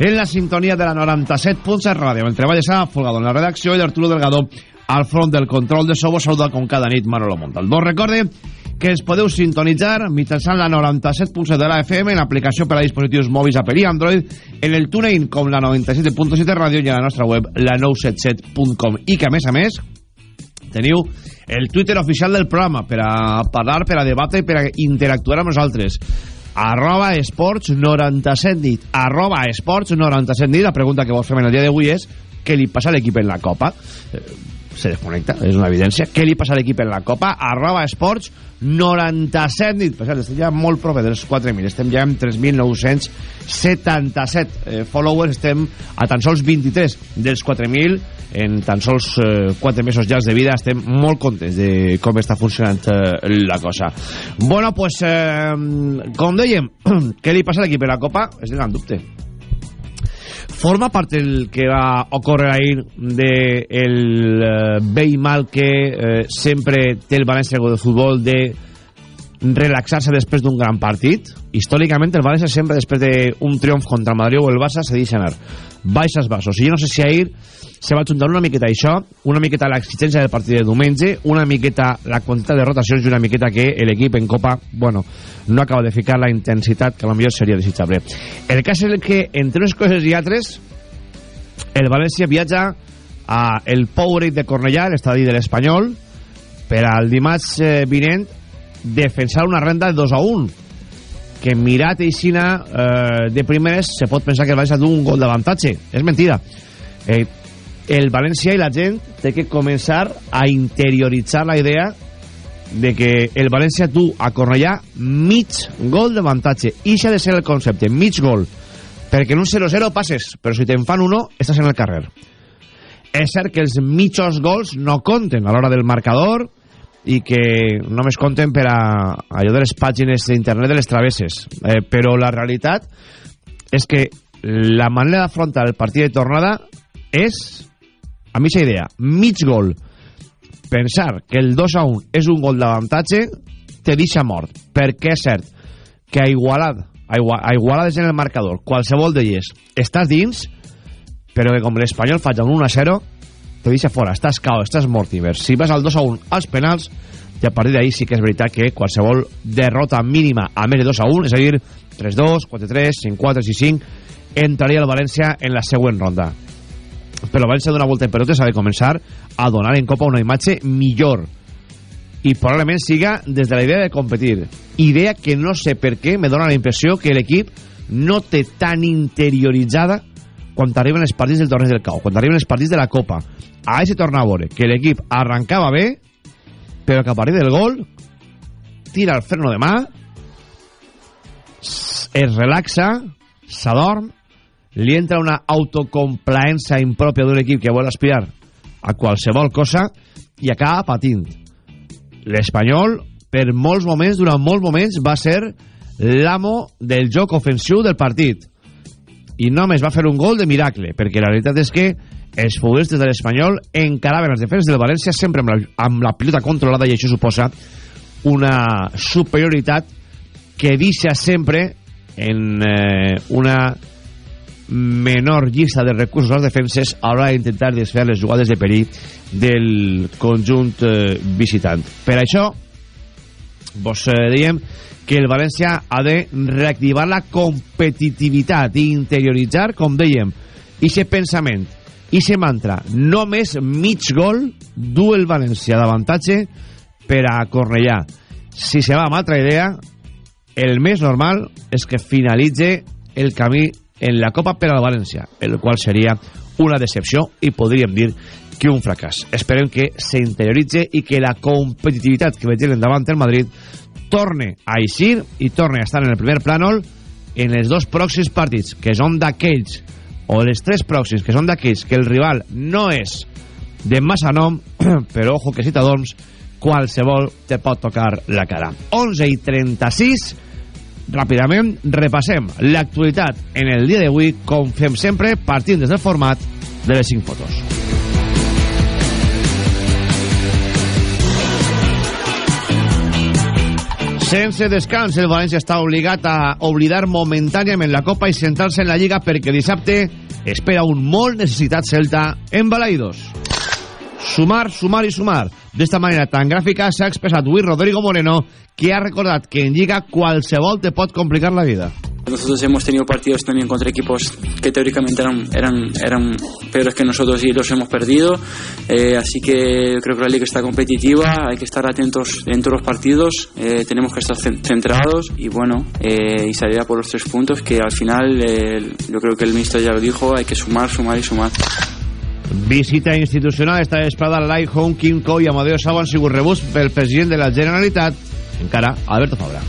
en la sintonia de la 97.7 ràdio. El treball de Folgado en la redacció i d'Arturo Delgado al front del control de Sobo. Saluda com cada nit Manolo Montalbó. Recorde que ens podeu sintonitzar mitjançant la 97.7 de la FM en aplicació per a dispositius mòbils Apple i Android, en el TuneIn com la 97.7 ràdio i a la nostra web la 977.com i que a més a més teniu el Twitter oficial del programa per a parlar, per a debatre i per a interactuar amb nosaltres arroba esports 97 nit arroba esports 97 nit la pregunta que vos fem en el dia d'avui és què li passa a l'equip en la Copa? Eh, se desconnecta, és una evidència què li passa a l'equip en la Copa? Arroba esports 97 nit per cert, estem ja molt proper dels 4.000 estem ja en 3.977 eh, followers, estem a tan sols 23 dels 4.000 en tan sols eh, 4 mesos llargs de vida estem molt contents de com està funcionant eh, la cosa. Bueno, pues eh, com dèiem què li passa a l'equip en la Copa? és el gran dubte forma part el que va ocórrer ahir de el eh, bé i mal que eh, sempre té el València de futbol de relaxar-se després d'un gran partit. Històricament el València sempre després d'un triomf contra el Madrid o el Barça se deixa anar baixes baixos. I jo no sé si ahir se va juntar una miqueta això una miqueta l'exigència del partit de diumenge una miqueta la quantitat de rotacions i una miqueta que l'equip en Copa bueno, no acaba de ficar la intensitat que potser seria desitjable. El cas és que entre unes coses i altres el València viatja a el Powerade de Cornellà l'estadi de l'Espanyol per al dimarts eh, vinent defensar una renda de 2 a 1 que mirat Eixina eh, de primeres se pot pensar que el València du un gol d'avantatge. És mentida. Eh, el València i la gent té que començar a interioritzar la idea de que el València du a Cornellà mig gol d'avantatge. I això ha de ser el concepte, mig gol. Perquè en un 0-0 passes però si te'n fan uno estàs en el carrer. És cert que els mitjos gols no compten a l'hora del marcador i que només compten per a allò de les pàgines d'internet de les travesses. Eh, però la realitat és que la manera d'afrontar el partit de tornada és a mi idea, mig gol. Pensar que el 2 a 1 és un gol d'avantatge te deixa mort. Perquè és cert que a Igualada a, igual, a Igualades en el marcador. Qualsevol d'elles estàs dins però que com l'Espanyol faig un 1 a 0 te deixa fora, estàs cao, estàs mort si vas al 2 a 1 als penals i a partir d'ahí sí que és veritat que qualsevol derrota mínima a més de 2 a 1 és a dir 3-2, 4-3, 5-4, 6-5 entraria el València en la següent ronda. Però el València d'una volta en pelotes ha de començar a donar en Copa una imatge millor. I probablement siga des de la idea de competir. Idea que no sé per què me dona la impressió que l'equip no té tan interioritzada quan arriben els partits del torneig del Cau quan arriben els partits de la Copa a se torna a veure que l'equip arrancava bé però que a partir del gol tira el freno de mà es relaxa s'adorm li entra una autocomplaença impròpia d'un equip que vol aspirar a qualsevol cosa i acaba patint. L'Espanyol, per molts moments, durant molts moments, va ser l'amo del joc ofensiu del partit. I només va fer un gol de miracle, perquè la realitat és que els futbolistes de l'Espanyol encaraven els defenses del València sempre amb la, amb la pilota controlada i això suposa una superioritat que deixa sempre en eh, una menor llista de recursos a les defenses a l'hora d'intentar desfer les jugades de perill del conjunt eh, visitant. Per això, vos eh, diem que el València ha de reactivar la competitivitat i interioritzar, com dèiem, aquest pensament, aquest mantra, només mig gol du el València d'avantatge per a Cornellà. Si se va amb altra idea, el més normal és que finalitze el camí en la Copa per al València, el qual seria una decepció i podríem dir que un fracàs. Esperem que s'interioritze i que la competitivitat que veiem endavant el Madrid torne a eixir i torne a estar en el primer plànol en els dos pròxims partits, que són d'aquells o les tres pròxims, que són d'aquells que el rival no és de massa nom, però ojo que si t'adorms, qualsevol te pot tocar la cara. 11 i 36, ràpidament repassem l'actualitat en el dia d'avui, com fem sempre, partint des del format de les 5 fotos. Sense descans, el València està obligat a oblidar momentàniament la Copa i centrar-se en la Lliga perquè dissabte espera un molt necessitat Celta en Balaidos. Sumar, sumar i sumar. D'esta manera tan gràfica s'ha expressat avui Rodrigo Moreno, que ha recordat que en Lliga qualsevol te pot complicar la vida. Nosotros hemos tenido partidos también contra equipos que teóricamente eran, eran, eran peores que nosotros y los hemos perdido. Eh, así que creo que la liga está competitiva, hay que estar atentos en todos los partidos, eh, tenemos que estar centrados y bueno, eh, y salir a por los tres puntos que al final eh, yo creo que el ministro ya lo dijo, hay que sumar, sumar y sumar. Visita institucional esta vesprada al Light Home Kim Co i Amadeo Sau han sigut rebuts pel president de la Generalitat, encara Alberto Fabra.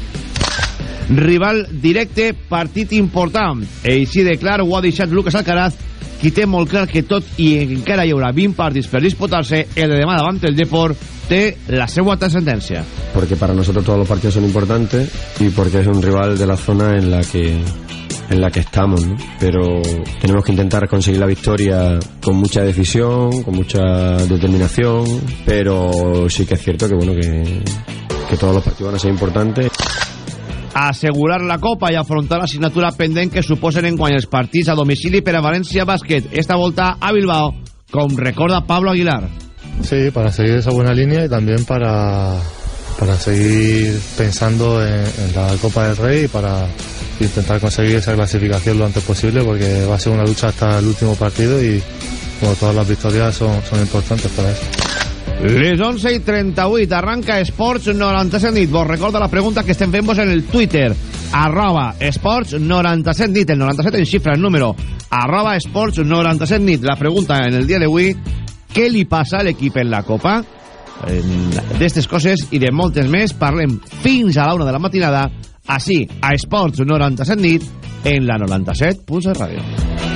Rival directe, partit important. Així de clar ho Lucas Alcaraz, qui té molt clar que tot i encara hi haurà 20 partits per disputar-se, el de demà davant el Deport té la seva trascendencia. Porque para nosotros todos los partidos son importantes y porque es un rival de la zona en la que en la que estamos, pero tenemos que intentar conseguir la victoria con mucha decisión, con mucha determinación, pero sí que es cierto que bueno que, que todos los partidos van a ser importantes. Asegurar la Copa i afrontar la assignatura pendent que suposen en guany els partits a domicili per a València. Esta volta a Bilbao, com recorda Pablo Aguilar. Sí, para seguir esa buena línea y también para, para seguir pensando en, en la Copa del Rey y para intentar conseguir esa clasificación lo antes posible porque va a ser una lucha hasta el último partido y como todas las victorias son, son importantes para eso. Les 11 i 38 arranca Esports 97 nit. Vos recorda la pregunta que estem fent vos en el Twitter. Arroba Esports 97 nit. El 97 en xifra, el número. Arroba Esports 97 nit. La pregunta en el dia d'avui, què li passa a l'equip en la Copa? D'estes coses i de moltes més parlem fins a la una de la matinada així, a Esports 97 nit en la 97 Pulsa Ràdio.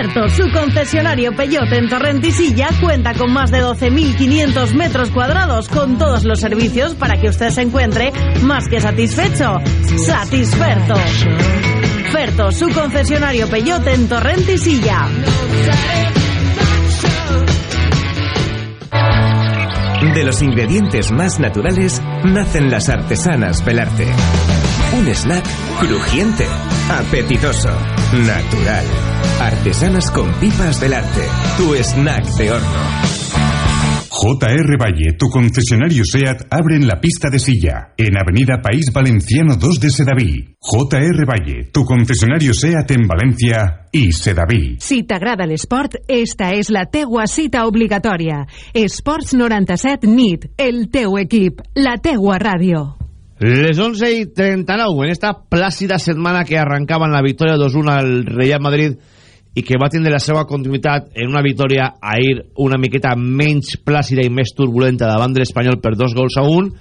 Ferto, su concesionario Peyote en Torrentisilla cuenta con más de 12.500 metros cuadrados con todos los servicios para que usted se encuentre más que satisfecho. Satisferto. Ferto, su concesionario Peyote en Torrentisilla. De los ingredientes más naturales nacen las artesanas Belarte. Un snack crujiente, apetitoso, natural. Artesanas con pipas Belarte. Tu snack de horno. JR Valle, tu concesionario SEAT, abre en la pista de silla, en Avenida País Valenciano 2 de Sedaví. JR Valle, tu concesionario SEAT en Valencia i Sedaví. Si t'agrada l'esport, esta és la teua cita obligatòria. Esports 97 NIT, el teu equip, la teua ràdio. Les 11 i 39, en esta plàcida setmana que arrencava en la victòria 2-1 al Real Madrid i que va tindre la seva continuïtat en una victòria ahir una miqueta menys plàcida i més turbulenta davant de l'Espanyol per dos gols a un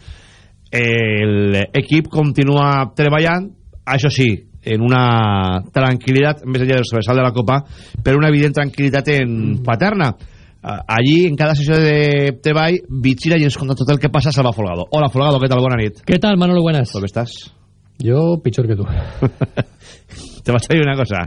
l'equip continua treballant això sí, en una tranquil·litat més enllà del sobresalt de la Copa per una evident tranquil·litat en Paterna allí en cada sessió de treball vigila i ens conta tot el que passa Salva Folgado. Hola Folgado, què tal? Bona nit. ¿Qué tal Manolo? Buenas. ¿Cómo estás? Yo pitjor que tu. Te vas a dir una cosa.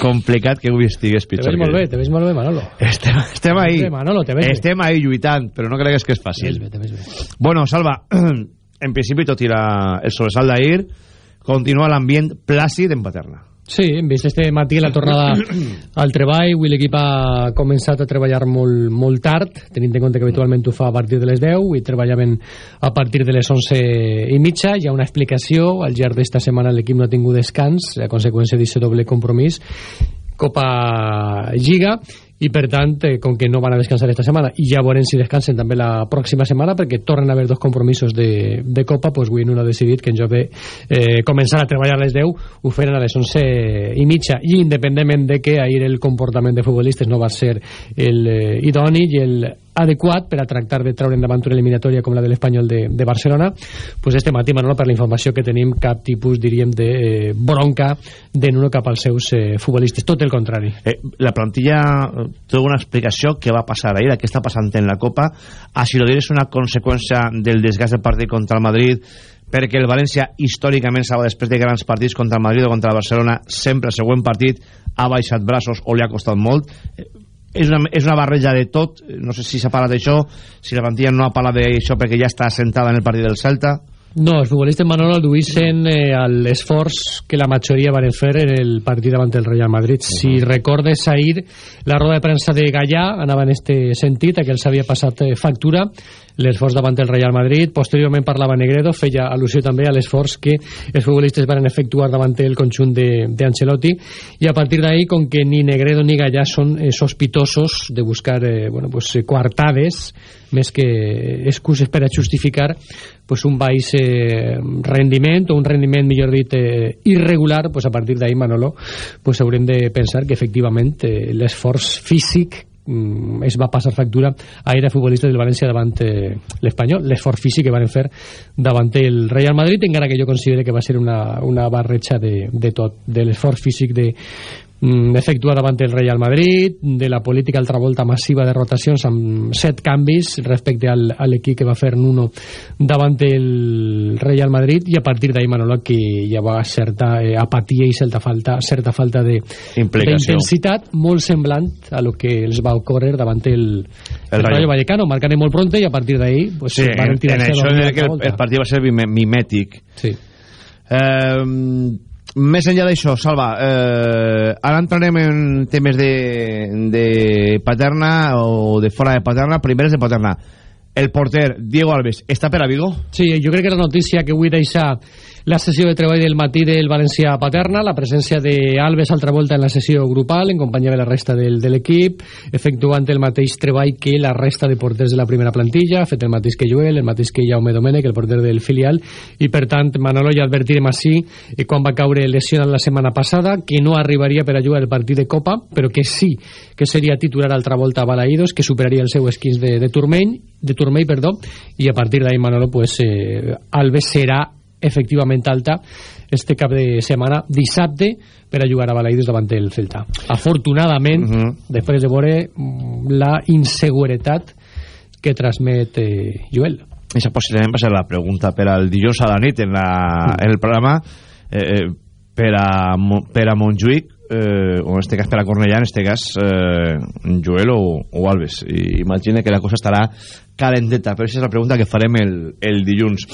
Complicat que avui estigués pitjor te veig molt bé, te veig molt bé Manolo. Estem, estem ahí. Manolo, te veig estem ahí lluitant però no cregues que és fàcil. Te bé, te bé. bueno Salva en principi tot i la, el sobresalt d'ahir. Continua l'ambient plàcid en Paterna Sí, hem vist este matí la tornada al treball, avui l'equip ha començat a treballar molt, molt tard, tenint en compte que habitualment ho fa a partir de les 10 i treballaven a partir de les 11 i mitja. Hi ha una explicació, al llarg d'esta setmana l'equip no ha tingut descans, a conseqüència d'aquest doble compromís, Copa Lliga, i per tant, eh, com que no van a descansar esta setmana i ja veurem si descansen també la pròxima setmana perquè tornen a haver dos compromisos de, de Copa doncs no ha decidit que en de eh, començar a treballar a les 10 ho feren a les 11 i mitja. I independentment de que ahir el comportament de futbolistes no va ser el eh, idoni i el adequat per a tractar de treure endavant una eliminatòria com la de l'Espanyol de, de Barcelona. Pues este matí, Manolo, per la informació que tenim cap tipus, diríem, de eh, bronca de Nuno cap als seus eh, futbolistes, tot el contrari. Eh, la plantilla eh, té una explicació què va passar ahir, què està passant en la Copa. A si lo és una conseqüència del desgast del partit contra el Madrid perquè el València històricament sabe després de grans partits contra el Madrid o contra el Barcelona sempre el següent partit ha baixat braços o li ha costat molt. Eh, és una, és una barreja de tot no sé si s'ha parlat d'això si la plantilla no ha parlat d'això perquè ja està sentada en el partit del Celta no, els futbolistes Manolo duïssen eh, l'esforç que la majoria van fer en el partit davant del Real Madrid. Uh -huh. Si recordes ahir la roda de premsa de Gallà anava en este sentit, que els havia passat eh, factura l'esforç davant del Real Madrid. Posteriorment parlava Negredo, feia al·lusió també a l'esforç que els futbolistes van efectuar davant el conjunt d'Ancelotti i a partir d'ahí, com que ni Negredo ni Gallà són eh, sospitosos de buscar eh, bueno, pues, eh, coartades més que excuses per a justificar pues, un baix eh, rendiment o un rendiment, millor dit, eh, irregular, pues, a partir d'ahí, Manolo, pues, haurem de pensar que efectivament eh, l'esforç físic mm, es va passar factura a era futbolista del València davant eh, l'Espanyol, l'esforç físic que van fer davant el Real Madrid, encara que jo considere que va ser una, una barreja de, de tot, de l'esforç físic de, efectua davant el Real Madrid de la política altra volta massiva de rotacions amb set canvis respecte al, a l'equip que va fer Nuno davant el Real Madrid i a partir d'ahir Manolo que hi va certa eh, apatia i certa falta, certa falta de d'intensitat molt semblant a lo que els va ocórrer davant el, el, el Rayo Vallecano. Marcant molt pronte i a partir d'ahir pues, sí, en, en això que el, el partit va ser mimètic. Sí. eh, més enllà d'això, Salva, eh, ara entrarem en temes de, de Paterna o de fora de Paterna, primeres de Paterna. El porter, Diego Alves, està per a Vigo? Sí, jo crec que la notícia que vull deixar la sessió de treball del matí del València Paterna, la presència d'Alves altra volta en la sessió grupal, en companyia de la resta del, de l'equip, efectuant el mateix treball que la resta de porters de la primera plantilla, fet el mateix que Joel, el mateix que Jaume Domènech, el porter del filial, i per tant, Manolo, ja advertirem així, eh, quan va caure lesionat la setmana passada, que no arribaria per a jugar el partit de Copa, però que sí que seria titular altra volta a Balaïdos, que superaria el seu esquins de, de Turmell, de Turmell, perdó, i a partir d'ahí, Manolo, pues, eh, Alves serà efectivament alta este cap de setmana, dissabte per a jugar a Balaidos davant del Celta. Afortunadament, uh -huh. després de veure mm, la inseguretat que transmet eh, Joel. Això possiblement va ser la pregunta per al dilluns a la nit en, la, en el programa eh, eh, per, a, per a Montjuïc eh, o en este cas per a Cornellà, en este cas eh, Joel o, o Alves. I imagina que la cosa estarà calenteta però aquesta és la pregunta que farem el, el dilluns.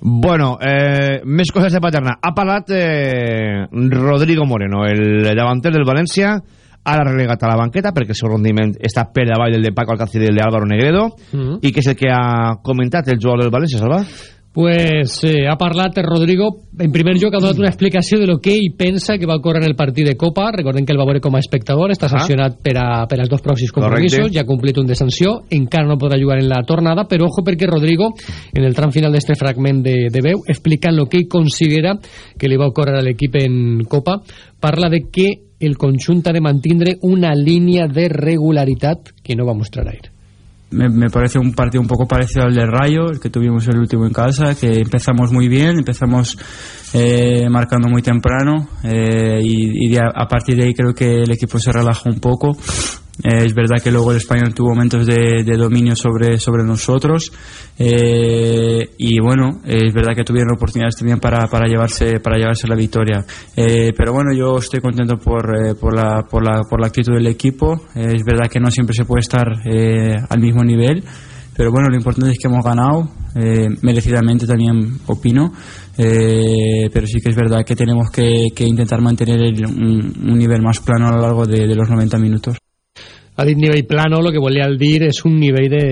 Bueno, eh, més coses de Paterna. Ha parlat eh, Rodrigo Moreno el davanter del València. Ara relegat a la banqueta perquè el seu rendiment està per davall del de Paco Alcácer i del de Álvaro Negredo. Mm. -hmm. i que és el que ha comentat el jugador del València, Salva? Pues eh, ha parlat Rodrigo en primer lloc ha donat una explicació de lo que ell pensa que va ocórrer en el partit de Copa. Recordem que el va veure com a espectador està sancionat per, a, per als dos pròxims compromisos ja ha complit un de sanció, encara no podrà jugar en la tornada, però ojo perquè Rodrigo en el tram final d'este fragment de, de veu explicant lo que ell considera que li va ocórrer a l'equip en Copa parla de que el conjunt ha de mantindre una línia de regularitat que no va mostrar ahir me, me, parece un partido un poco parecido al de Rayo, el que tuvimos el último en casa, que empezamos muy bien, empezamos eh, marcando muy temprano eh, y, y a partir de ahí creo que el equipo se relajó un poco eh, es verdad que luego el español tuvo momentos de, de dominio sobre, nosotros eh, y bueno, es verdad que tuvieron oportunidades también para, llevarse, para llevarse la victoria. Eh, pero bueno, yo estoy contento por, la, por, la, por la actitud del equipo. es verdad que no siempre se puede estar al mismo nivel. Pero bueno, lo importante es que hemos ganado, merecidamente también opino, pero sí que es verdad que tenemos que, intentar mantener el, un, un, nivel más plano a lo largo de, de los 90 minutos. Ha dit nivell plano, el que volia dir és un nivell de,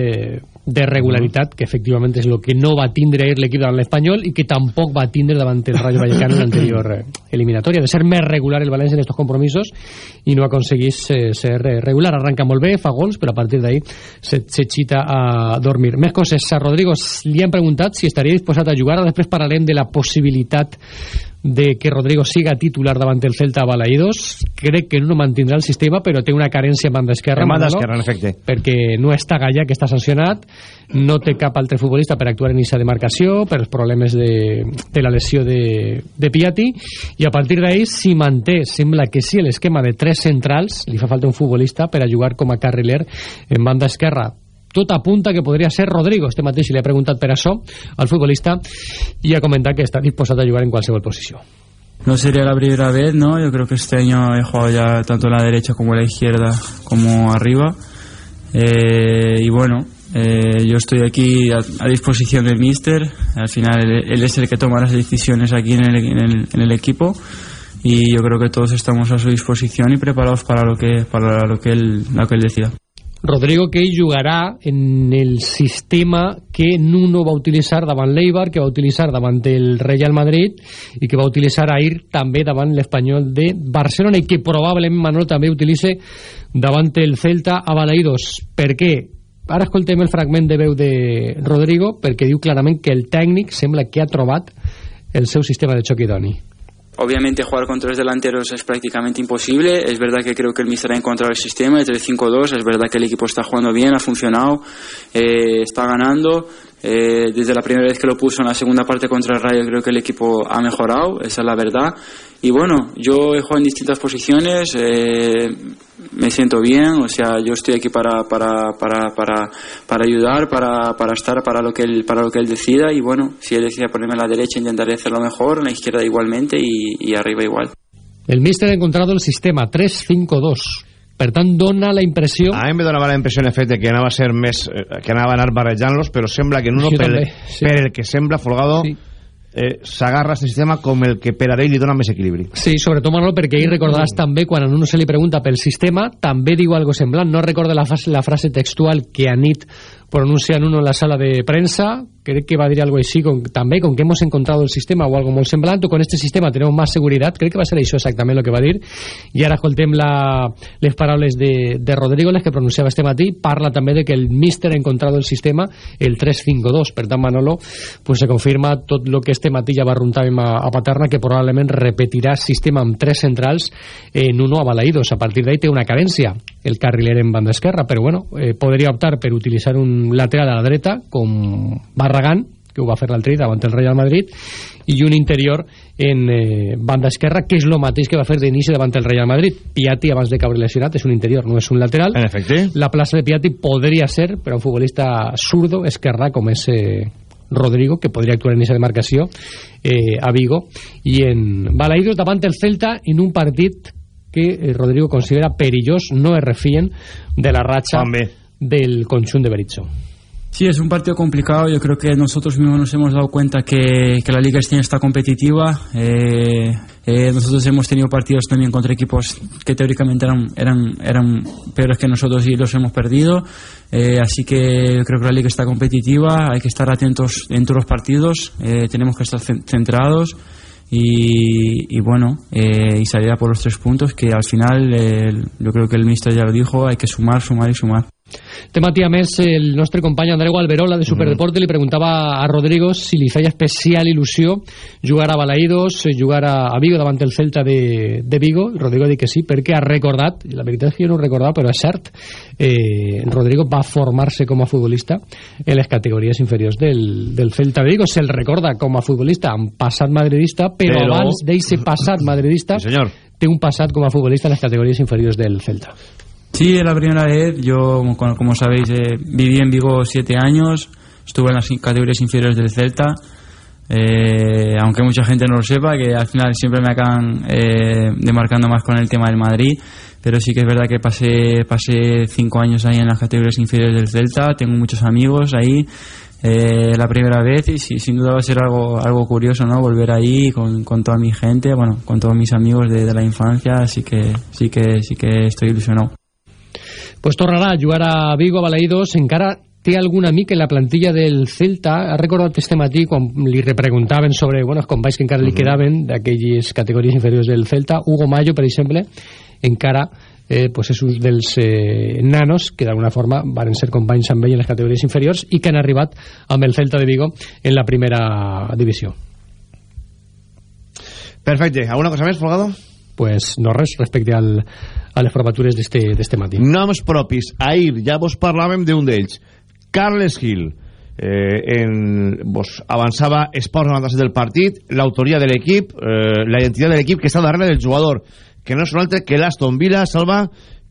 de regularitat, que efectivament és el que no va tindre l'equip davant l'Espanyol i que tampoc va tindre davant el Rayo Vallecano en l'anterior eh, eliminatòria. De ser més regular el València en aquests compromisos i no aconseguís eh, ser regular. Arranca molt bé, fa gols, però a partir d'ahí se, se a dormir. Més coses, a Rodrigo li han preguntat si estaria disposat a jugar, després parlarem de la possibilitat de que Rodrigo siga titular davant el Celta a Balaïdos crec que no mantindrà el sistema però té una carència en banda esquerra, En banda esquerra, en efecte. perquè no està Gallà que està sancionat. No té cap altre futbolista per actuar en aquesta demarcació per els problemes de, de la lesió de, de Piatti. I a partir d'ahí si manté, sembla que sí l'esquema de tres centrals, li fa falta un futbolista per a jugar com a carriler en banda esquerra tot apunta que podria ser Rodrigo este mateix li ha preguntat per això al futbolista i ha comentat que està disposat a jugar en qualsevol posició No sería la primera vez, ¿no? Yo creo que este año he jugado ya tanto en la derecha como en la izquierda como arriba. Eh, y bueno, eh, yo estoy aquí a, a disposición del míster. Al final él, es el que toma las decisiones aquí en el, en, el, en el equipo. Y yo creo que todos estamos a su disposición y preparados para lo que, para lo que, él, lo que él decida. Rodrigo que jugarà en el sistema que Nuno va utilitzar davant l'Eibar, que va utilitzar davant el Real Madrid i que va utilitzar ahir també davant l'Espanyol de Barcelona i que probablement Manol també utilitze davant el Celta a Balaïdos. Per què? Ara escoltem el fragment de veu de Rodrigo perquè diu clarament que el tècnic sembla que ha trobat el seu sistema de xoc idoni. Obviamente jugar con tres delanteros es prácticamente imposible. Es verdad que creo que el Mister ha encontrado el sistema de 3-5-2. Es verdad que el equipo está jugando bien, ha funcionado, eh, está ganando. Eh, desde la primera vez que lo puso en la segunda parte contra el Rayo creo que el equipo ha mejorado, esa es la verdad. Y bueno, yo he jugado en distintas posiciones, eh, me siento bien, o sea, yo estoy aquí para, para, para, para, para ayudar, para, para estar para lo, que él, para lo que él decida y bueno, si él decide ponerme a la derecha intentaré hacerlo mejor, en la izquierda igualmente y, y arriba igual. El míster ha encontrado el sistema 3-5-2. Per tant, dona la impressió... A mi me donava la impressió, en efecte, que anava a ser més... eh, que anava a anar barrejant-los, però sembla que Nuno, Jo per, també, sí. per el que sembla, Folgado, Sí. eh, s'agarra a este sistema com el que per a ell li dona més equilibri. Sí, sobretot Manolo, perquè ahir recordaràs també quan a uno se li pregunta pel sistema, també diu algo semblant. No recorda la, frase- la frase textual que a nit pronuncia en uno en la sala de prensa, crec que va dir algo així, con, també con que hemos encontrado el sistema o algo molt semblant, o con este sistema tenemos más seguridad, crec que va ser això exactament el que va dir, i ara escoltem la, les paraules de, de Rodrigo, les que pronunciava este matí, parla també de que el míster ha encontrado el sistema, el 3-5-2, per tant Manolo, pues se confirma tot lo que este matí ja va runtàvem a, a Paterna, que probablement repetirà sistema amb tres centrals en uno a a partir d'ahí té una cadència el carriler en banda esquerra, però bueno, eh, podria optar per utilitzar un lateral a la dreta com Barragán, que ho va fer l'altre davant el Real Madrid, i un interior en eh, banda esquerra, que és el mateix que va fer d'inici davant el Real Madrid. Piatti, abans de caure lesionat, és un interior, no és un lateral. En efecte. La plaça de Piatti podria ser per a un futbolista zurdo, esquerrà, com és eh, Rodrigo, que podria actuar en aquesta demarcació eh, a Vigo, i en Balaïdos davant el Celta en un partit que eh, Rodrigo considera perillós, no es refien de la ratxa També. del conjunt de Berizzo. Sí, es un partido complicado. Yo creo que nosotros mismos nos hemos dado cuenta que, que la liga año está competitiva. Eh, eh, nosotros hemos tenido partidos también contra equipos que teóricamente eran, eran, eran peores que nosotros y los hemos perdido. Eh, así que creo que la liga está competitiva. Hay que estar atentos en todos los partidos. Tenemos que estar cen- centrados. Y, y bueno, eh, y salir a por los tres puntos que al final eh, yo creo que el ministro ya lo dijo, hay que sumar, sumar y sumar. Este matí, a més, el nostre company Andreu Alberola de Superdeporte li preguntava a Rodrigo si li feia especial il·lusió jugar a Balaïdos, jugar a, a Vigo davant el Celta de, de Vigo. Rodrigo ha dit que sí, perquè ha recordat, la veritat és que jo no ho recordava, però és cert, eh, Rodrigo va formar-se com a futbolista en les categories inferiors del, del Celta de Vigo. Se'l recorda com a futbolista amb passat madridista, però, Però- abans d'eixe passat madridista Sí, senyor. té un passat com a futbolista en les categories inferiors del Celta. Sí, es la primera vez. Yo, como, sabéis, eh, viví en Vigo siete años. Estuve en las categorías inferiores del Celta. Eh, aunque mucha gente no lo sepa, que al final siempre me acaban eh, demarcando más con el tema del Madrid. Pero sí que es verdad que pasé, pasé cinco años ahí en las categorías inferiores del Celta. Tengo muchos amigos ahí. Eh, la primera vez y sí, sin duda va a ser algo, algo curioso, ¿no? Volver ahí con, con toda mi gente, bueno, con todos mis amigos de, de la infancia. Así que sí que, sí que estoy ilusionado. Pues tornarà a jugar a Vigo, a Balaïdos, encara té algun amic en la plantilla del Celta, ha recordat este matí quan li repreguntaven sobre bueno, els companys que encara li quedaven d'aquelles categories inferiors del Celta, Hugo Mayo, per exemple, encara eh, pues és un dels eh, nanos que d'alguna forma van ser companys amb ell en les categories inferiors i que han arribat amb el Celta de Vigo en la primera divisió. Perfecte. Alguna cosa més, Folgado? Pues no res respecte al, a les formatures d'este matí. Noms propis. Ahir ja vos parlàvem d'un d'ells. Carles Gil. Eh, en, vos avançava Esports 97 del partit, l'autoria de l'equip, eh, la identitat de l'equip que està darrere del jugador, que no és un altre que l'Aston Villa, Salva,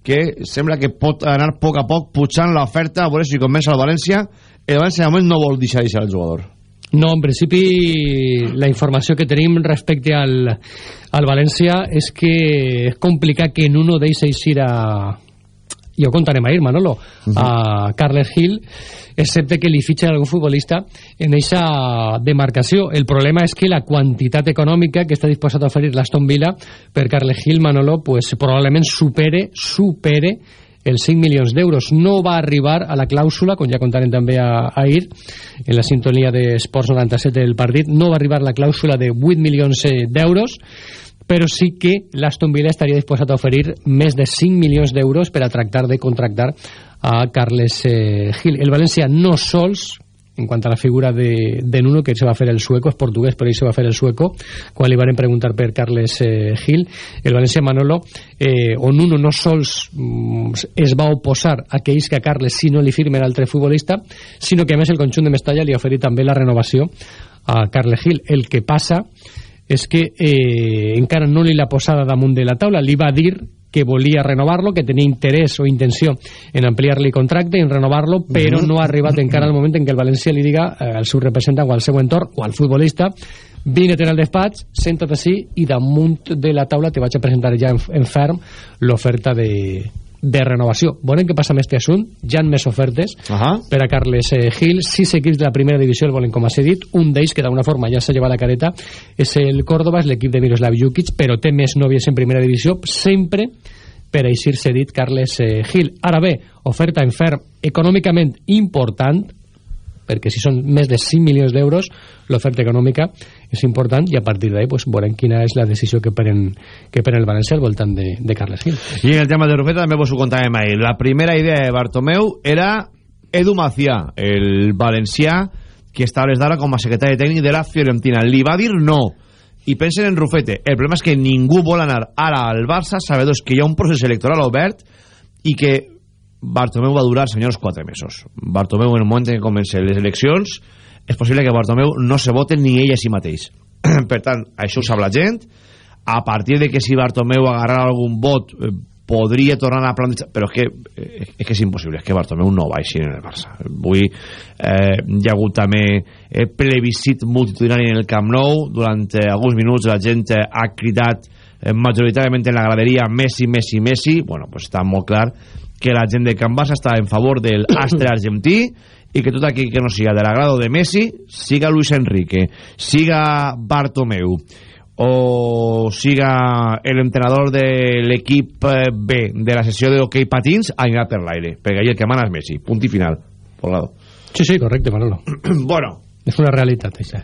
que sembla que pot anar a poc a poc pujant l'oferta, a veure si convenç el València. El València de moment no vol deixar deixar el jugador. No, en principi la informació que tenim respecte al, al València és que és complicat que en uno d'ells eixir a... I ho contarem ahir, Manolo, uh -huh. a Carles Gil, excepte que li fitxen algun futbolista en aquesta demarcació. El problema és que la quantitat econòmica que està disposat a oferir l'Aston Villa per Carles Gil, Manolo, pues, probablement supere, supere els 5 milions d'euros. No va arribar a la clàusula, com ja contarem també a, ahir, en la sintonia d'Esports 97 del partit, no va arribar la clàusula de 8 milions eh, d'euros, però sí que l'Aston Villa estaria disposat a oferir més de 5 milions d'euros per a tractar de contractar a Carles eh, Gil. El València no sols en quant a la figura de, de Nuno, que se va fer el sueco, és portuguès, però ell se va fer el sueco, quan li van preguntar per Carles eh, Gil, el València Manolo, eh, o Nuno no sols mm, es va oposar a que isca Carles si no li firmen altre futbolista, sinó que a el conjunt de Mestalla li ha oferit també la renovació a Carles Gil. El que passa és que eh, encara no li l'ha posada damunt de la taula, li va dir que volia renovar-lo, que tenia interès o intenció en ampliar-li contracte, en renovar-lo, però no ha arribat encara el moment en què el València li diga eh, al seu representant o al seu entorn o al futbolista vine al despatx, senta't així i damunt de la taula te vaig a presentar ja en, en ferm l'oferta de, de renovació. Veurem què passa amb este assunt. Ja han més ofertes uh -huh. per a Carles eh, Gil. Sis equips de la primera divisió el volen, com has dit. Un d'ells, que d'alguna forma ja s'ha llevat la careta, és el Córdoba, és l'equip de Miroslav Jukic, però té més nòvies en primera divisió, sempre per a eixir cedit Carles eh, Gil. Ara bé, oferta en ferm econòmicament important, perquè si són més de 5 milions d'euros l'oferta econòmica és important i a partir d'ahí pues, veurem quina és la decisió que prenen, que prenen el València al voltant de, de Carles Gil. I en el tema de Rufeta també vos ho contàvem ahir. La primera idea de Bartomeu era Edu Macià, el valencià que està a les d'ara com a secretari tècnic de la Fiorentina. Li va dir no. I pensen en Rufete. El problema és que ningú vol anar ara al Barça sabedors que hi ha un procés electoral obert i que Bartomeu va durar, senyors, 4 mesos. Bartomeu, en el moment en què comencen les eleccions, és possible que Bartomeu no se vote ni ell a si mateix. per tant, això ho sap la gent. A partir de que si Bartomeu agarrarà algun vot, eh, podria tornar a plantejar... Però és que, eh, és que és impossible, és que Bartomeu no va així en el Barça. Avui eh, hi ha hagut també eh, plebiscit multitudinari en el Camp Nou. Durant eh, alguns minuts la gent eh, ha cridat eh, majoritàriament en la graderia Messi, Messi, Messi. Bueno, pues està molt clar que la gent de Can Barça està en favor del astre argentí i que tot aquell que no siga de l'agrado de Messi siga Luis Enrique, siga Bartomeu o siga l'entrenador de l'equip eh, B de la sessió de hoquei patins anirà per l'aire, perquè ahir el que mana és Messi punt i final, Polgado Sí, sí, correcte, Manolo Bueno és una realitat, això.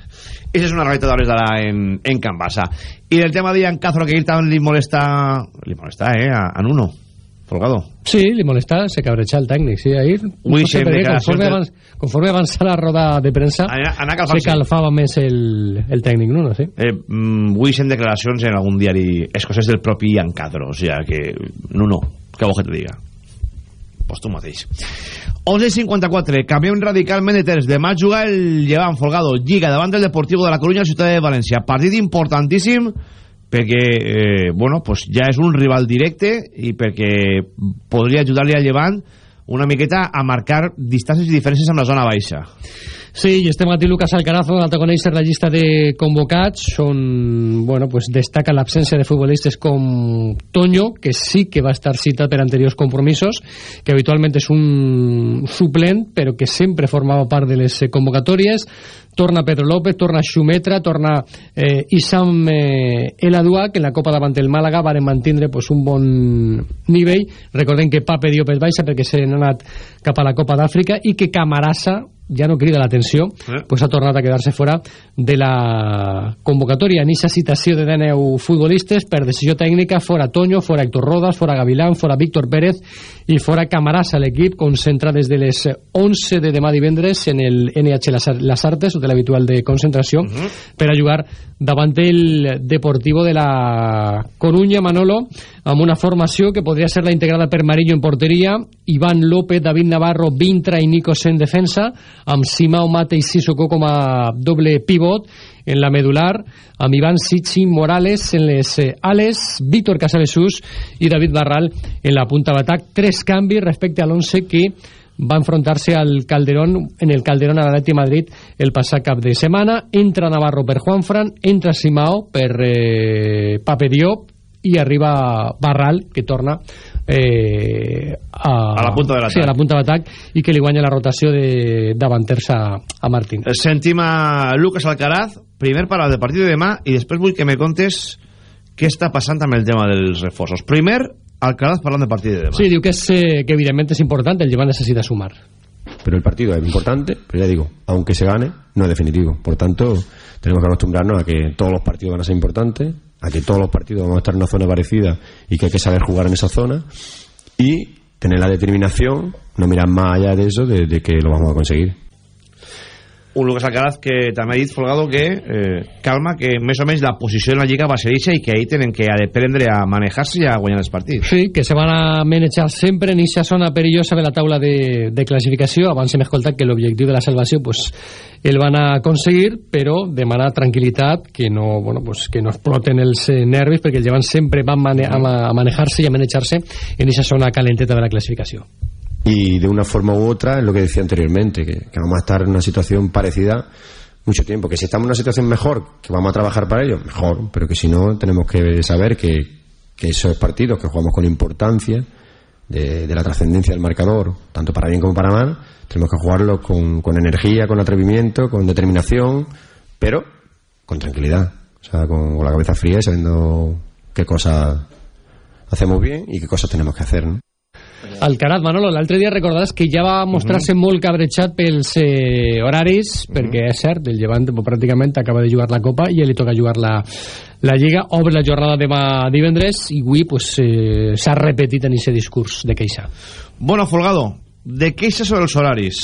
Esa és una realitat d'hores d'ara en, en Can Barça. I del tema de Ian Cazorla, que ahir també li molesta... Li molesta, eh, a, a Nuno. Folgado. Sí, li molesta, se cabreja el tècnic, sí, ahir. Ui, no sé, perquè conforme, abans, conforme avança la roda de premsa, se calfava més el, el tècnic, no? no sí? Eh, mm, avui sent declaracions en algun diari escocès del propi Ian Cadro, o sigui que, no, no, que bo que te diga. Pues tu mateix. 11.54, canviem radicalment de temps. Demà juga el Llevant Folgado, Lliga, davant del Deportivo de la Coruña, Ciutat de València. Partit importantíssim perquè eh, bueno, pues ja és un rival directe i perquè podria ajudar-li al Llevant una miqueta a marcar distàncies i diferències amb la zona baixa. Sí, i estem aquí Lucas Alcarazo, alta conèixer la llista de convocats, on bueno, pues destaca l'absència de futbolistes com Toño, que sí que va estar citat per anteriors compromisos, que habitualment és un suplent, però que sempre formava part de les convocatòries, torna Pedro López, torna Xumetra, torna eh, Isam eh, El que en la Copa davant del Màlaga varen mantindre pues, un bon nivell. Recordem que Pape dio per baixa perquè s'han anat cap a la Copa d'Àfrica i que Camarasa ja no crida l'atenció, Eh. pues ha tornat a quedar-se fora de la convocatòria. En aquesta citació de 19 futbolistes, per decisió tècnica, fora Toño, fora Héctor Rodas, fora Gavilán, fora Víctor Pérez i fora Camarasa. L'equip concentra des de les 11 de demà divendres en el NH Las- Artes, hotel habitual de concentració, per a jugar davant el Deportivo de la Coruña, Manolo, amb una formació que podria ser la integrada per Marillo en porteria, Iván López, David Navarro, Vintra i Nico en defensa, amb Simao Mate i Sissoko com a doble pivot en la medular, amb Iván Sichi Morales en les eh, ales, Víctor Casalesús i David Barral en la punta d'atac. Tres canvis respecte a l'11 que va enfrontar-se al Calderón en el Calderón a l'Atleti Madrid el passat cap de setmana. Entra Navarro per Juanfran, entra Simao per eh, Pape Diop i arriba Barral, que torna eh, a, A la punta de l'atac. Sí, a la punta i que li guanya la rotació de davanters a, a Martín. Sentim a Lucas Alcaraz, primer para el partit de demà, i després vull que me contes què està passant amb el tema dels reforços. Primer, Alcaraz parlant del partit de demà. Sí, diu que, es, eh, que evidentment és important, el Llevant necessita sumar. Pero el partido es importante, pero ya digo, aunque se gane, no es definitivo. Por tanto, tenemos que acostumbrarnos a que todos los partidos van a ser importantes, a que todos los partidos vamos a estar en una zona parecida y que hay que saber jugar en esa zona y tener la determinación, no mirar más allá de eso, de, de que lo vamos a conseguir. Un Lucas Alcaraz que també ha dit Folgado que eh, calma, que més o menys la posició en la Lliga va ser i que ahí tenen que aprendre a manejar-se i a guanyar els partits. Sí, que se van a manejar sempre en aquesta zona perillosa de la taula de, de classificació. Abans hem escoltat que l'objectiu de la salvació pues, el van a aconseguir, però demanar tranquil·litat, que no, bueno, pues, que no exploten els eh, nervis, perquè el llevant sempre van mane a, a manejar-se i a manejar-se en aquesta zona calenteta de la classificació. Y de una forma u otra es lo que decía anteriormente, que, vamos a estar en una situación parecida mucho tiempo, que si estamos en una situación mejor, que vamos a trabajar para ello, mejor, pero que si no tenemos que saber que, que esos partidos que jugamos con importancia de, la trascendencia del marcador, tanto para bien como para mal, tenemos que jugarlos con, con energía, con atrevimiento, con determinación, pero con tranquilidad, o sea, con, con la cabeza fría y sabiendo qué cosas hacemos bien y qué cosas tenemos que hacer, ¿no? Alcaraz, Manolo, l'altre dia recordaràs que ja va mostrar-se molt cabrejat pels eh, horaris, perquè és cert, el Llevant pràcticament acaba de jugar la Copa i ja li toca jugar la, la Lliga, obre la jornada demà divendres i avui pues, eh, s'ha repetit en aquest discurs de queixa. Bueno, Folgado, de queixes sobre els horaris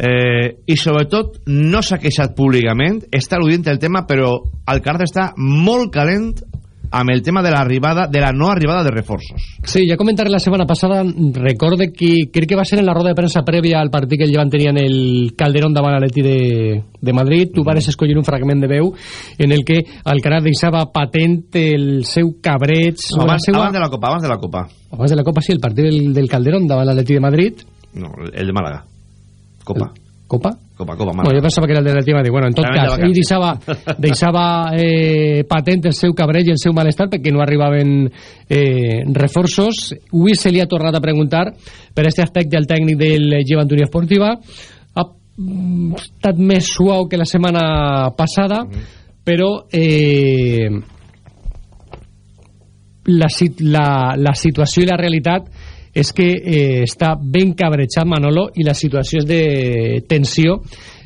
eh, i sobretot no s'ha queixat públicament, està al·ludint el tema, però Alcaraz està molt calent amb el tema de l'arribada de la no arribada de reforços. Sí, ja comentaré la setmana passada, recorde que crec que va ser en la roda de premsa prèvia al partit que el Llevant tenia en el Calderón davant l'Atleti de, de Madrid, tu vares escollir un fragment de veu en el que Alcaraz deixava patent el seu cabreig... o la Abans, seua- abans de la Copa, abans de la Copa. Abans de la Copa, sí, el partit del, del Calderón davant l'Atleti de Madrid. No, el de Màlaga. Copa. Copa? Copa, Copa, No, Màlaga. jo pensava que era el de de Madrid. Bueno, en tot cas, ell deixava, deixava eh, patent el seu cabreig i el seu malestar perquè no arribaven eh, reforços. Avui se li ha tornat a preguntar per aquest aspecte al tècnic del Llevant Unió Esportiva. Ha mm, estat més suau que la setmana passada, però eh, la, la, la situació i la realitat és que eh, està ben Manolo i la situació és de tensió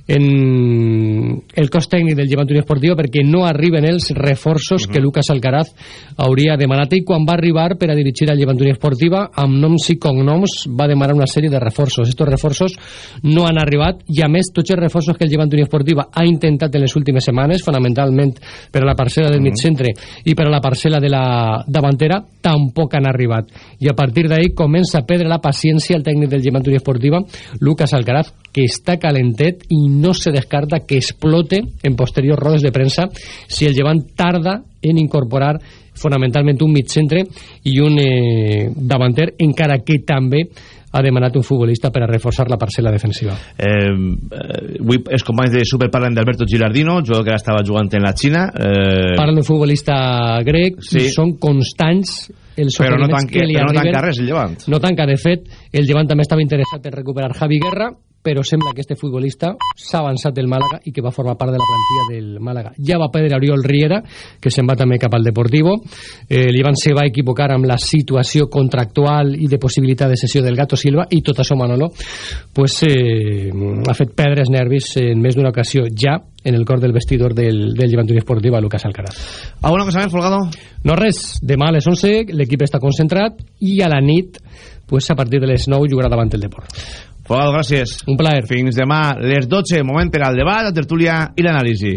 en el cos tècnic del Llevant Unió Esportiva perquè no arriben els reforços que Lucas Alcaraz hauria demanat i quan va arribar per a dirigir al Llevant Unió Esportiva amb noms i cognoms va demanar una sèrie de reforços. Estos reforços no han arribat i a més tots els reforços que el Llevant Unió Esportiva ha intentat en les últimes setmanes fonamentalment per a la parcel·la del mig centre i per a la parcel·la de la davantera tampoc han arribat. I a partir d'ahí comença a perdre la paciència el tècnic del Llevant Unió Esportiva Lucas Alcaraz que està calentet i no se descarta que explote en posteriors rodes de premsa si el Llevant tarda en incorporar fonamentalment un mig centre i un eh, davanter encara que també ha demanat un futbolista per a reforçar la parcel·la defensiva Eh, eh, avui els companys de Super parlen d'Alberto Gilardino, jugador que ara estava jugant en la Xina. Eh, parlen d'un futbolista grec Sí. són constants els però no tanca, que li però no tanca res el Llevant. no tanca, de fet el Llevant també estava interessat en recuperar Javi Guerra però sembla que este futbolista s'ha avançat del Màlaga i que va formar part de la plantilla del Màlaga. Ja va perdre Oriol Riera, que se'n va també cap al Deportivo. Eh, L'Ivan se va equivocar amb la situació contractual i de possibilitat de sessió del Gato Silva i tot això Manolo pues, eh, ha fet perdre els nervis en més d'una ocasió ja en el cor del vestidor del, del Llevant Unió Esportiva Lucas Alcaraz. ¿Alguna cosa més, Folgado? No res, demà a les 11 l'equip està concentrat i a la nit pues, a partir de les 9 jugarà davant el Deport. Folgado, gràcies. Un plaer. Fins demà, les 12, moment per al debat, la tertúlia i l'anàlisi.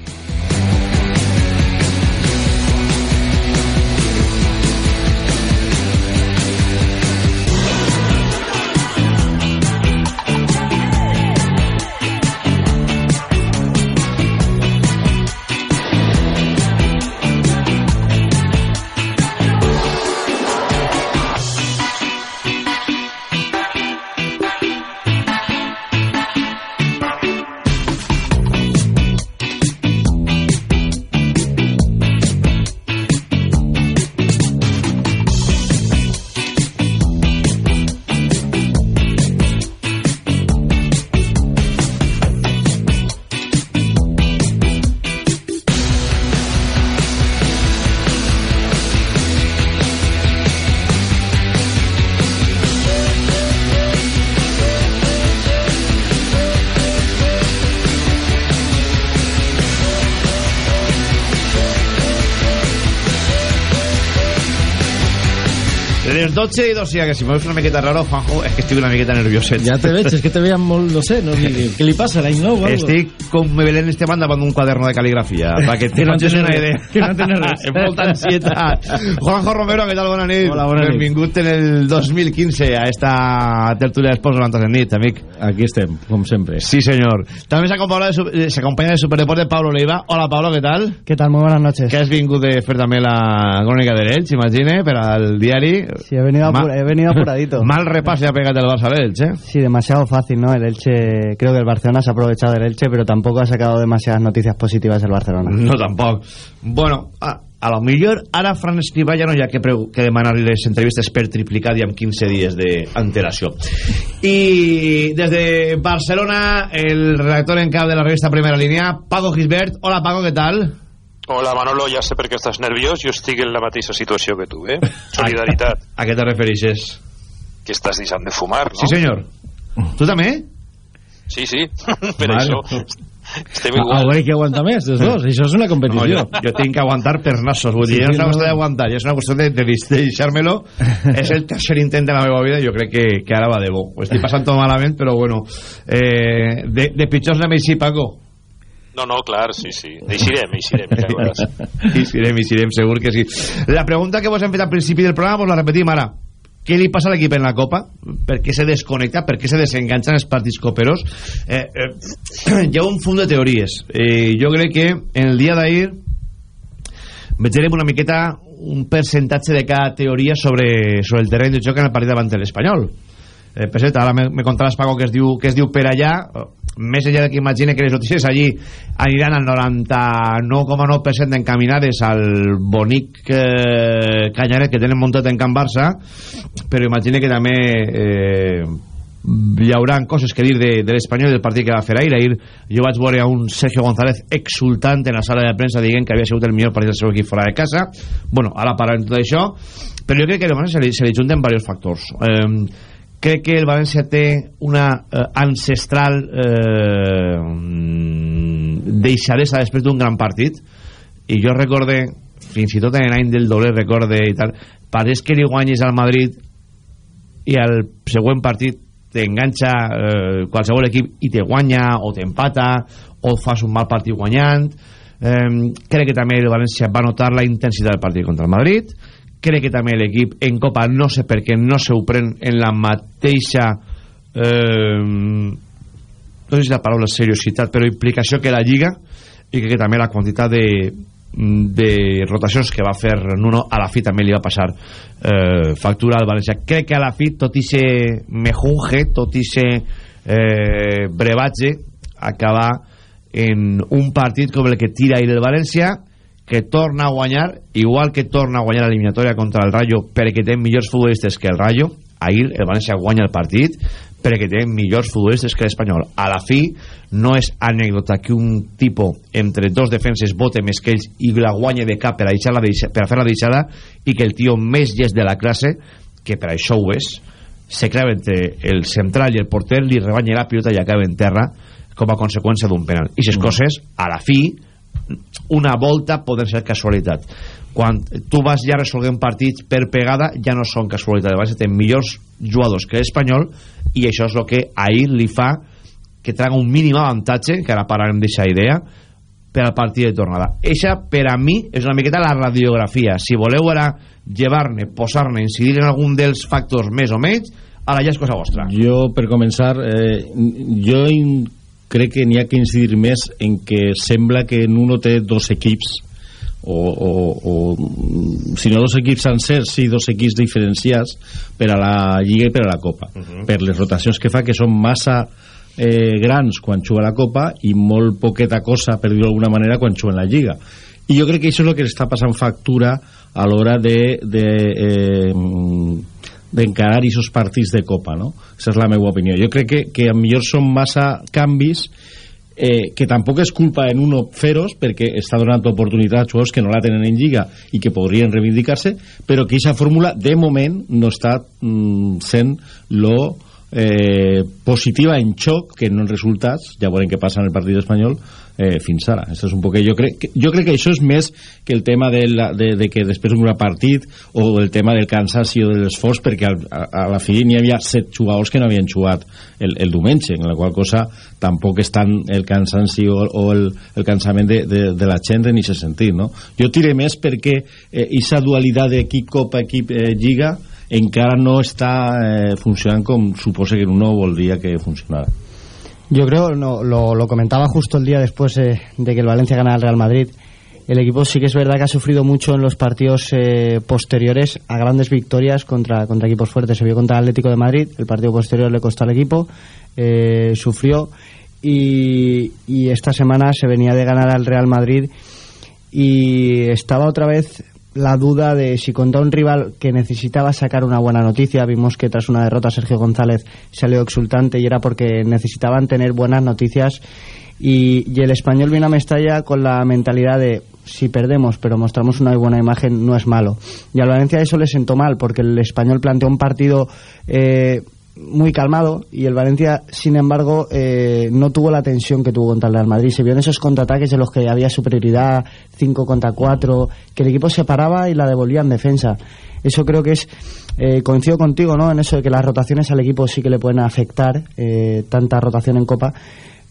Les 12 i 2, ja que si me veus una miqueta raro, Juanjo, és que estic una miqueta nervioset. Ja te veig, és que te veia molt, no sé, no, què li passa l'any nou? o algo? Estic com me Belén Esteban davant d'un quaderno de caligrafia, perquè te Que no tens una idea. que no tens res. Amb molta ansietat. Juanjo Romero, què tal? Bona nit. Hola, bona nit. Benvingut en el 2015 a esta tertúlia d'Esports 90 de nit, amic. Aquí estem, com sempre. Sí, senyor. També s'acompanya de, eh, s'acompanya de Superdeport de Pablo Leiva. Hola, Pablo, ¿qué tal? ¿Qué tal? Muy buenas noches. Que has vingut de fer també la crònica de l'Elx, imagine, per al diari. Sí, he venido, He venido apuradito. Mal repàs ha pegat el Barça a l'Elx, eh? Sí, demasiado fácil, ¿no? El Elche, creo que el Barcelona se ha aprovechado del Elche, pero tampoco ha sacado demasiadas noticias positivas el Barcelona. No, tampoc. Bueno, a, a lo millor ara Fran Escrivà ja no hi ha que, que demanar les entrevistes per triplicat i amb 15 dies d'antelació. I des de Barcelona, el redactor en cap de la revista Primera Línia, Paco Gisbert. Hola, Paco, què tal? Hola Manolo, ja sé per què estàs nerviós, jo estic en la mateixa situació que tu, eh? Solidaritat. A, a què te refereixes? Que estàs deixant de fumar, no? Sí, senyor. Tu també? Sí, sí, per Vale. això. Estem igual. veure qui aguanta més, dels dos. Això és una No, competició. jo, jo tinc que aguantar per nassos. Vull dir, Sí, no és una no. qüestió d'aguantar, és una qüestió de, de, de deixar-me-lo. és el tercer intent de la meva vida jo crec que, que ara va de bo. Ho estic passant tot malament, però bueno. Eh, de, de pitjors anem així, Paco. No, no, clar, sí, sí. Ja veuràs. Eixirem, eixirem, segur que sí. La pregunta que vos hem fet al principi del programa vos la repetim ara. Què li passa a l'equip en la Copa? Per què se desconnecta? Per què se desenganxen els partits coperos? Eh, eh, hi ha un fum de teories. Eh, jo crec que en el dia d'ahir veurem una miqueta un percentatge de cada teoria sobre, sobre el terreny de joc en el partit davant de l'Espanyol. Eh, per cert, ara me, me contaràs, Paco, que es diu, que es diu per allà, més enllà que imagine que les notícies allí aniran al 99,9% encaminades al bonic eh, canyaret que tenen muntat en Can Barça, però imagine que també eh, hi haurà coses que dir de, de l'Espanyol i del partit que va fer ahir. Ahir jo vaig veure a un Sergio González exultant en la sala de premsa dient que havia sigut el millor partit del seu equip fora de casa. Bueno, ara parlarem tot això, però jo crec que llavors se li, se li junten diversos factors. Eh, crec que el València té una eh, ancestral eh, deixadesa després d'un gran partit. I jo recorde fins i tot en l'any del doble recorde i tal pareix que li guanyes al Madrid i al següent partit t'enganxa eh, qualsevol equip i te guanya o t'empata o fas un mal partit guanyant. Eh, crec que també el València va notar la intensitat del partit contra el Madrid crec que també l'equip en Copa no sé per què no se ho pren en la mateixa eh, no sé si la paraula seriositat però implicació que la Lliga i crec que també la quantitat de de rotacions que va fer Nuno a la fi també li va passar eh, factura al València crec que a la fi tot i se mejunge tot i se eh, brevatge acabar en un partit com el que tira ahir el València que torna a guanyar igual que torna a guanyar l'eliminatòria contra el Rayo perquè té millors futbolistes que el Rayo ahir el València guanya el partit perquè té millors futbolistes que l'Espanyol. A la fi, no és anècdota que un tipo entre dos defenses vote més que ells i la guanya de cap per, a la per a fer la deixada i que el tio més llest de la classe, que per això ho és, se creu entre el central i el porter, li rebanya la pilota i acaba en terra com a conseqüència d'un penal. I aquestes mm. coses, a la fi, una volta poden ser casualitat quan tu vas ja resolguent partits per pegada ja no són casualitat, vas tenir millors jugadors que l'Espanyol i això és el que ahir li fa que traga un mínim avantatge, que ara parlarem d'aquesta idea, per al partit de tornada. Eixa, per a mi, és una miqueta la radiografia. Si voleu ara llevar-ne, posar-ne, incidir en algun dels factors més o menys, ara ja és cosa vostra. Jo, per començar, eh, jo crec que n'hi ha que incidir més en que sembla que en uno té dos equips o, o, o si no dos equips sencers sí dos equips diferenciats per a la Lliga i per a la Copa uh -huh. per les rotacions que fa que són massa eh, grans quan juga la Copa i molt poqueta cosa per dir-ho d'alguna manera quan juga en la Lliga i jo crec que això és el que està passant factura a l'hora de, de eh, d'encarar aquests partits de Copa no? aquesta és la meva opinió jo crec que, que millor són massa canvis eh, que tampoc és culpa en uno feros perquè està donant oportunitat a jugadors que no la tenen en Lliga i que podrien reivindicar-se però que aquesta fórmula de moment no està mm, sent lo eh, positiva en xoc que no en resultats, ja veurem què passa en el partit espanyol eh, fins ara. Això és un poc, jo, crec, jo crec que això és més que el tema de, la, de, de que després d'un partit o el tema del cansaci o de l'esforç perquè al, a, a la fi n'hi havia set jugadors que no havien jugat el, el diumenge, en la qual cosa tampoc és tant el cansanci o, o el, el cansament de, de, de la gent en aquest sentit. No? Jo tiré més perquè aquesta eh, dualitat d'equip-copa, equip-lliga eh, encara no està eh, funcionant com suposa que uno voldria que funcionara. Yo creo, no, lo, comentaba justo el día después eh, de que el Valencia ganara al Real Madrid. El equipo sí que es verdad que ha sufrido mucho en los partidos eh, posteriores a grandes victorias contra, contra equipos fuertes. Se vio contra el Atlético de Madrid, el partido posterior le costó al equipo, eh, sufrió y, y esta semana se venía de ganar al Real Madrid y estaba otra vez la duda de si contra un rival que necesitaba sacar una buena noticia, vimos que tras una derrota Sergio González salió exultante y era porque necesitaban tener buenas noticias. Y, y el español viene a Mestalla con la mentalidad de si perdemos pero mostramos una buena imagen no es malo y al Valencia eso le sentó mal porque el español planteó un partido eh, muy calmado y el Valencia, sin embargo, eh, no tuvo la tensión que tuvo contra el Real Madrid. Se vio en esos contraataques en los que había superioridad, 5 contra 4, que el equipo se paraba y la devolvía en defensa. Eso creo que es, eh, coincido contigo, ¿no? En eso de que las rotaciones al equipo sí que le pueden afectar, eh, tanta rotación en Copa,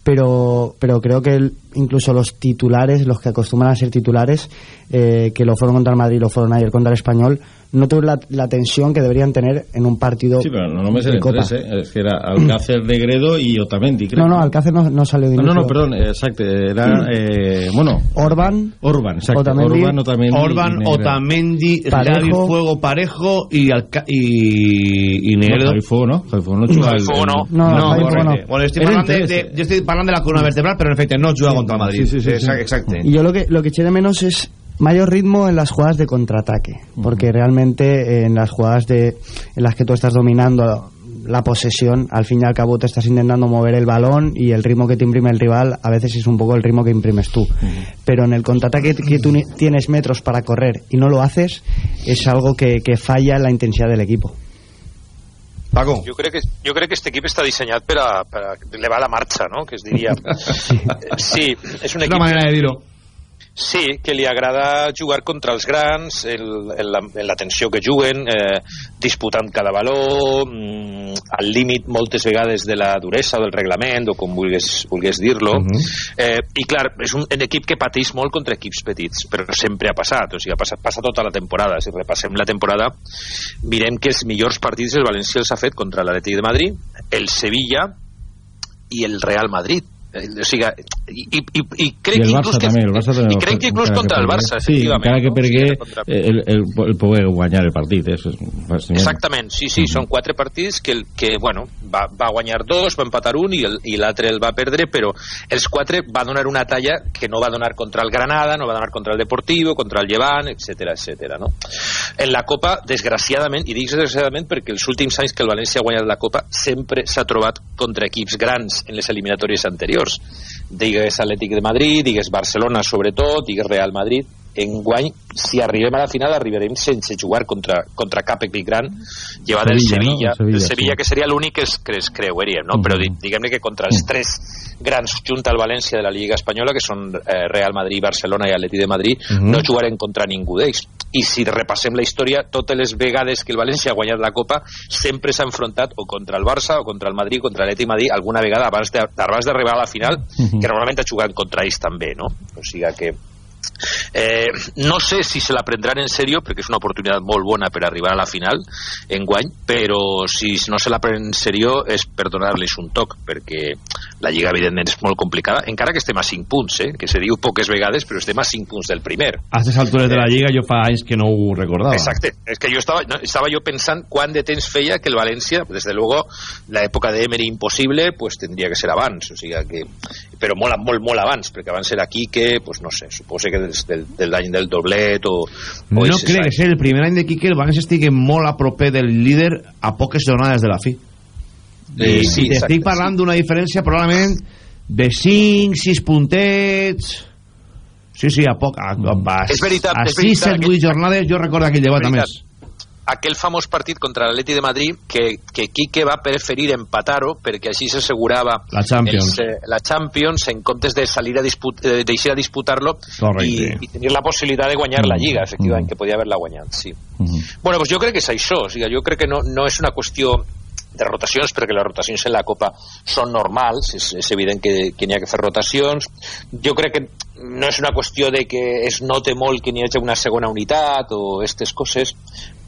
pero, pero creo que incluso los titulares, los que acostumbran a ser titulares, eh, que lo fueron contra el Madrid, lo fueron ayer contra el Español, no tuvieron la, la, tensión que deberían tener en un partido Sí, pero no només en tres, eh? és que era Alcácer, Negredo y Otamendi, creo. No, no, Alcácer no, no salió de inicio. No, no, perdón, exacto, era, eh, bueno... Orban. Orban, exacto. Otamendi, Orban, Otamendi. Orban, Otamendi, Parejo. Fuego Parejo y, Alca y, y Negredo. No, Javi Fuego no, Javi Fuego no Javi Fuego no. No, no, Javi Fuego no. Bueno, estoy hablando de, de, yo estoy hablando de la columna vertebral, pero en efecto no juega sí, contra el Madrid. Sí, sí, sí, exacto, exacto. Y yo lo que, lo que eché de menos es mayor ritmo en las jugadas de contraataque, porque realmente eh, en las jugadas de en las que tú estás dominando la posesión, al fin y al cabo te estás intentando mover el balón y el ritmo que te imprime el rival a veces es un poco el ritmo que imprimes tú. Pero en el contraataque que tú tienes metros para correr y no lo haces, es algo que, que falla en la intensidad del equipo. Paco. Jo crec que, jo crec que este equip està dissenyat per a, per a elevar la marxa, no? que es diria. Sí, és un equip... Una manera de dir-ho. Sí, que li agrada jugar contra els grans, el, el, la, en la tensió que juguen, eh, disputant cada valor, mm, al límit moltes vegades de la duresa del reglament, o com vulguis, vulguis dir-lo. Uh -huh. eh, I clar, és un, un equip que pateix molt contra equips petits, però sempre ha passat, o sigui, ha passat, passa tota la temporada. Si repassem la temporada, mirem que els millors partits el València els ha fet contra l'Atlètic de Madrid, el Sevilla i el Real Madrid o sigui, i, i, i, crec I el que Barça inclús que, també, el Barça també i crec que inclús contra el Barça sí, encara que no? perquè contra- el, el, el poder guanyar el partit eh? Exactament, sí, sí, són quatre partits que, el- que bueno, va, va guanyar dos, va empatar un i el- l'altre el va perdre, però els quatre va donar una talla que no va donar contra el Granada, no va donar contra el Deportivo, contra el Llevant, etc etc. no? En la Copa, desgraciadament, i dic desgraciadament perquè els últims anys que el València ha guanyat la Copa sempre s'ha trobat contra equips grans en les eliminatòries anteriors. Digues Atlètic de Madrid, digues Barcelona sobretot, digues Real Madrid, enguany, si arribem a la final, arribarem sense jugar contra, contra cap equip gran, llevat del Sevilla, Sevilla, no? Sevilla, el Sevilla sí. que seria l'únic que, es, que es creueríem, no? Però di- diguem-ne que contra els tres grans junta al València de la Lliga Espanyola, que són eh, Real Madrid, Barcelona i Atleti de Madrid, Mhm. no jugarem contra ningú d'ells. I si repassem la història, totes les vegades que el València ha guanyat la Copa, sempre s'ha enfrontat o contra el Barça o contra el Madrid, contra l'Atleti Madrid, alguna vegada abans d'arribar a la final, Mhm. que normalment ha jugat contra ells també, no? O sigui que Eh, no sé si se la prendran en sèrio perquè és una oportunitat molt bona per arribar a la final en guany, però si no se la prenen en sèrio és per donar-los un toc perquè la Lliga evidentment és molt complicada encara que estem a 5 punts, eh? que se diu poques vegades però estem a 5 punts del primer A aquestes altures de la Lliga jo fa anys que no ho recordava. Exacte, és que jo estava, no, estava jo pensant quant de temps feia que el València, desde luego, la època de Emery impossible, pues tendria que ser abans, o sigui que, però molt, molt, molt abans, perquè abans era Quique, pues no sé, suposo que des del, del any del doblet o... o No crec que sigui el primer any de Quique el València estigui molt a proper del líder a poques jornades de la fi. Eh, I sí, t'estic exacte, parlant d'una diferència probablement de 5, 6 puntets... Sí, sí, a poc... A, a, És veritat, a és 6, veritat, 7, 8 jornades jo recordo aquell debat a veritat. Més. aquell famós partit contra l'Atleti de Madrid que, que Quique va preferir empatar-ho perquè així s'assegurava La Champions. els, eh, la Champions en comptes de salir a disput, eh, deixar a disputar-lo i, i tenir la possibilitat de guanyar la Lliga, efectivament, que podia haver-la guanyat, sí. Bueno, doncs jo crec que és això, o sigui, jo crec que no, no és una qüestió de rotacions, perquè les rotacions en la Copa són normals, és, és evident que, que n'hi ha que fer rotacions. Jo crec que no és una qüestió de que es note molt que n'hi hagi una segona unitat o aquestes coses,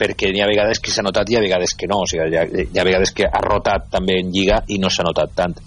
perquè n'hi ha vegades que s'ha notat i hi ha vegades que no, o sigui, hi ha, hi ha vegades que ha rotat també en Lliga i no s'ha notat tant.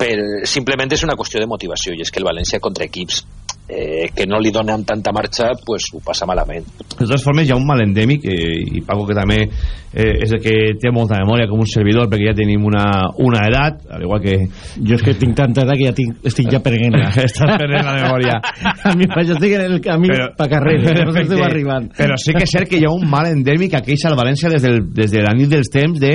Però simplement és una qüestió de motivació, i és que el València contra equips eh, que no li donen tanta marxa, pues ho passa malament. De totes formes, hi ha un mal endèmic, eh, i Paco, que també eh, és el que té molta memòria com un servidor, perquè ja tenim una, una edat, al igual que... Jo és que tinc tanta edat que ja tinc, estic ja perdent-la. Estàs perdent la memòria. a mi ja estic en el camí Però- pa carrer, no estic arribant. Però sí que és cert que hi ha un mal endèmic que queixa al València des, del, des de la nit dels temps de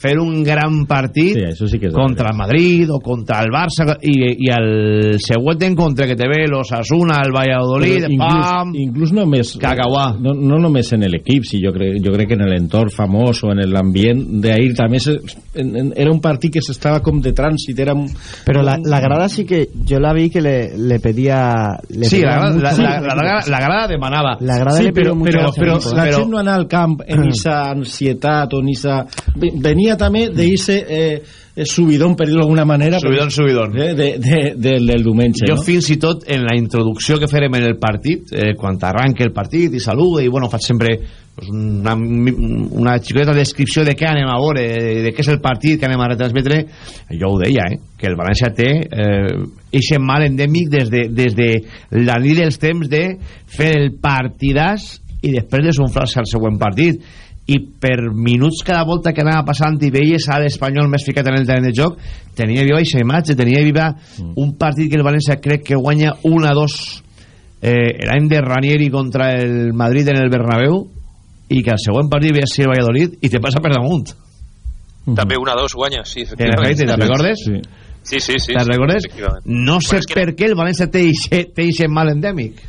fer un gran partit Sí, això sí que és contra el Madrid o contra el Barça i, i el següent encontre que te ve l'Osasuna, el Valladolid, inclús, pam, inclús només Cacauà. no, no només en l'equip si jo, crec, jo crec que en l'entorn famós o en l'ambient d'ahir també se, en, en, era un partit que s'estava com de trànsit era un, Pero la, la grada sí que yo la vi que le, le pedía. Le Sí, la, grada- la, la, la, la, la grada demanava. La grada sí, le però, la gent no anava al camp en esa ansietat o en esa... venia també d'eixe eh, eh, subidón, per dir-ho d'alguna manera Subidón, subidón. eh, de, de, de, del diumenge Jo no? fins i tot en la introducció que farem en el partit, eh, quan arranca el partit i saluda, i bueno, faig sempre pues, una, una xicoteta descripció de què anem a veure, de, de què és el partit que anem a retransmetre, jo ho deia, eh, que el València té eh, eixe mal endèmic des de, des de la nit dels temps de fer el partidàs i després desunflar-se al següent partit i per minuts cada volta que anava passant i veies a l'Espanyol més ficat en el terreny de joc tenia viva aquesta imatge, tenia viva un partit que el València crec que guanya 1 a 2 eh, l'any de Ranieri contra el Madrid en el Bernabéu i que al següent partit veies si el Valladolid i te passa per damunt També una dos guanya, sí, en efecte, te'n recordes? Sí. Sí, sí, sí. te'n sí, recordes? efectivament. no sé per què el València té eixe, té eixe mal endèmic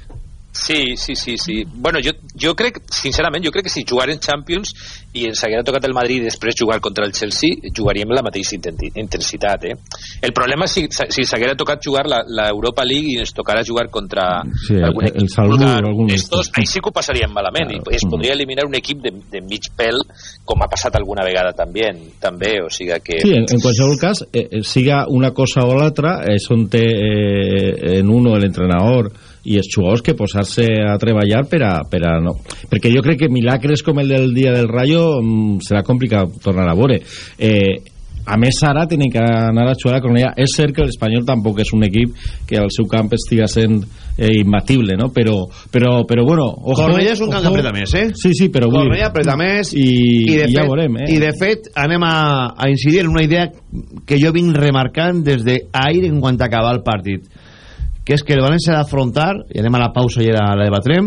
Sí, sí, sí, sí. Bueno, jo, jo crec, sincerament, jo crec que si jugar en Champions i ens haguera tocat el Madrid i després jugar contra el Chelsea, jugaríem la mateixa intensitat, eh? El problema és si, si s'haguera tocat jugar l'Europa League i ens tocarà jugar contra sí, algun el, equip el Salvo, algun estos, ahí sí que ho passaríem malament claro. i es podria eliminar un equip de, de mig pèl com ha passat alguna vegada també, també o sigui que... Sí, en, en qualsevol cas, eh, eh siga una cosa o l'altra, és on té eh, en uno l'entrenador i els jugadors que posar-se a treballar per a, per a no. perquè jo crec que milagres com el del dia del Rayo mm, serà complicat tornar a veure eh, a més ara tenen que anar a jugar a Cornellà és cert que l'Espanyol tampoc és un equip que al seu camp estiga sent eh, imbatible no? però, però, però bueno ojo, Cornellà és un camp que apreta més eh? sí, sí, però Cornellà apreta més i, i, de i ja fet, veurem eh? i de fet anem a, a incidir en una idea que jo vinc remarcant des d'ahir en quant acabar el partit que és que el València ha d'afrontar, i anem a la pausa i la, la debatrem,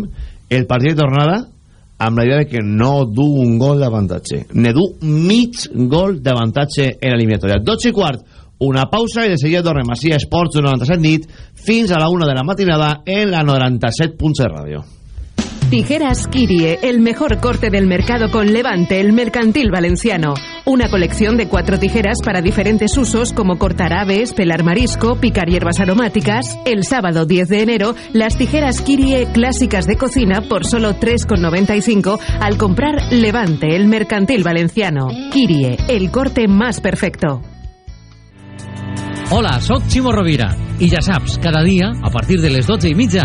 el partit de tornada amb la idea de que no du un gol d'avantatge. Ne du mig gol d'avantatge en l'eliminatòria. 12 i quart, una pausa i de seguida tornem a Esports 97 nit fins a la 1 de la matinada en la 97.7 ràdio. Tijeras Kirie, el mejor corte del mercado con Levante, el mercantil valenciano. Una colección de cuatro tijeras para diferentes usos como cortar aves, pelar marisco, picar hierbas aromáticas. El sábado 10 de enero, las tijeras Kirie clásicas de cocina por solo 3,95 al comprar Levante, el mercantil valenciano. Kirie, el corte más perfecto. Hola, sóc Ximo Rovira i ja saps, cada dia, a partir de les 12 i mitja,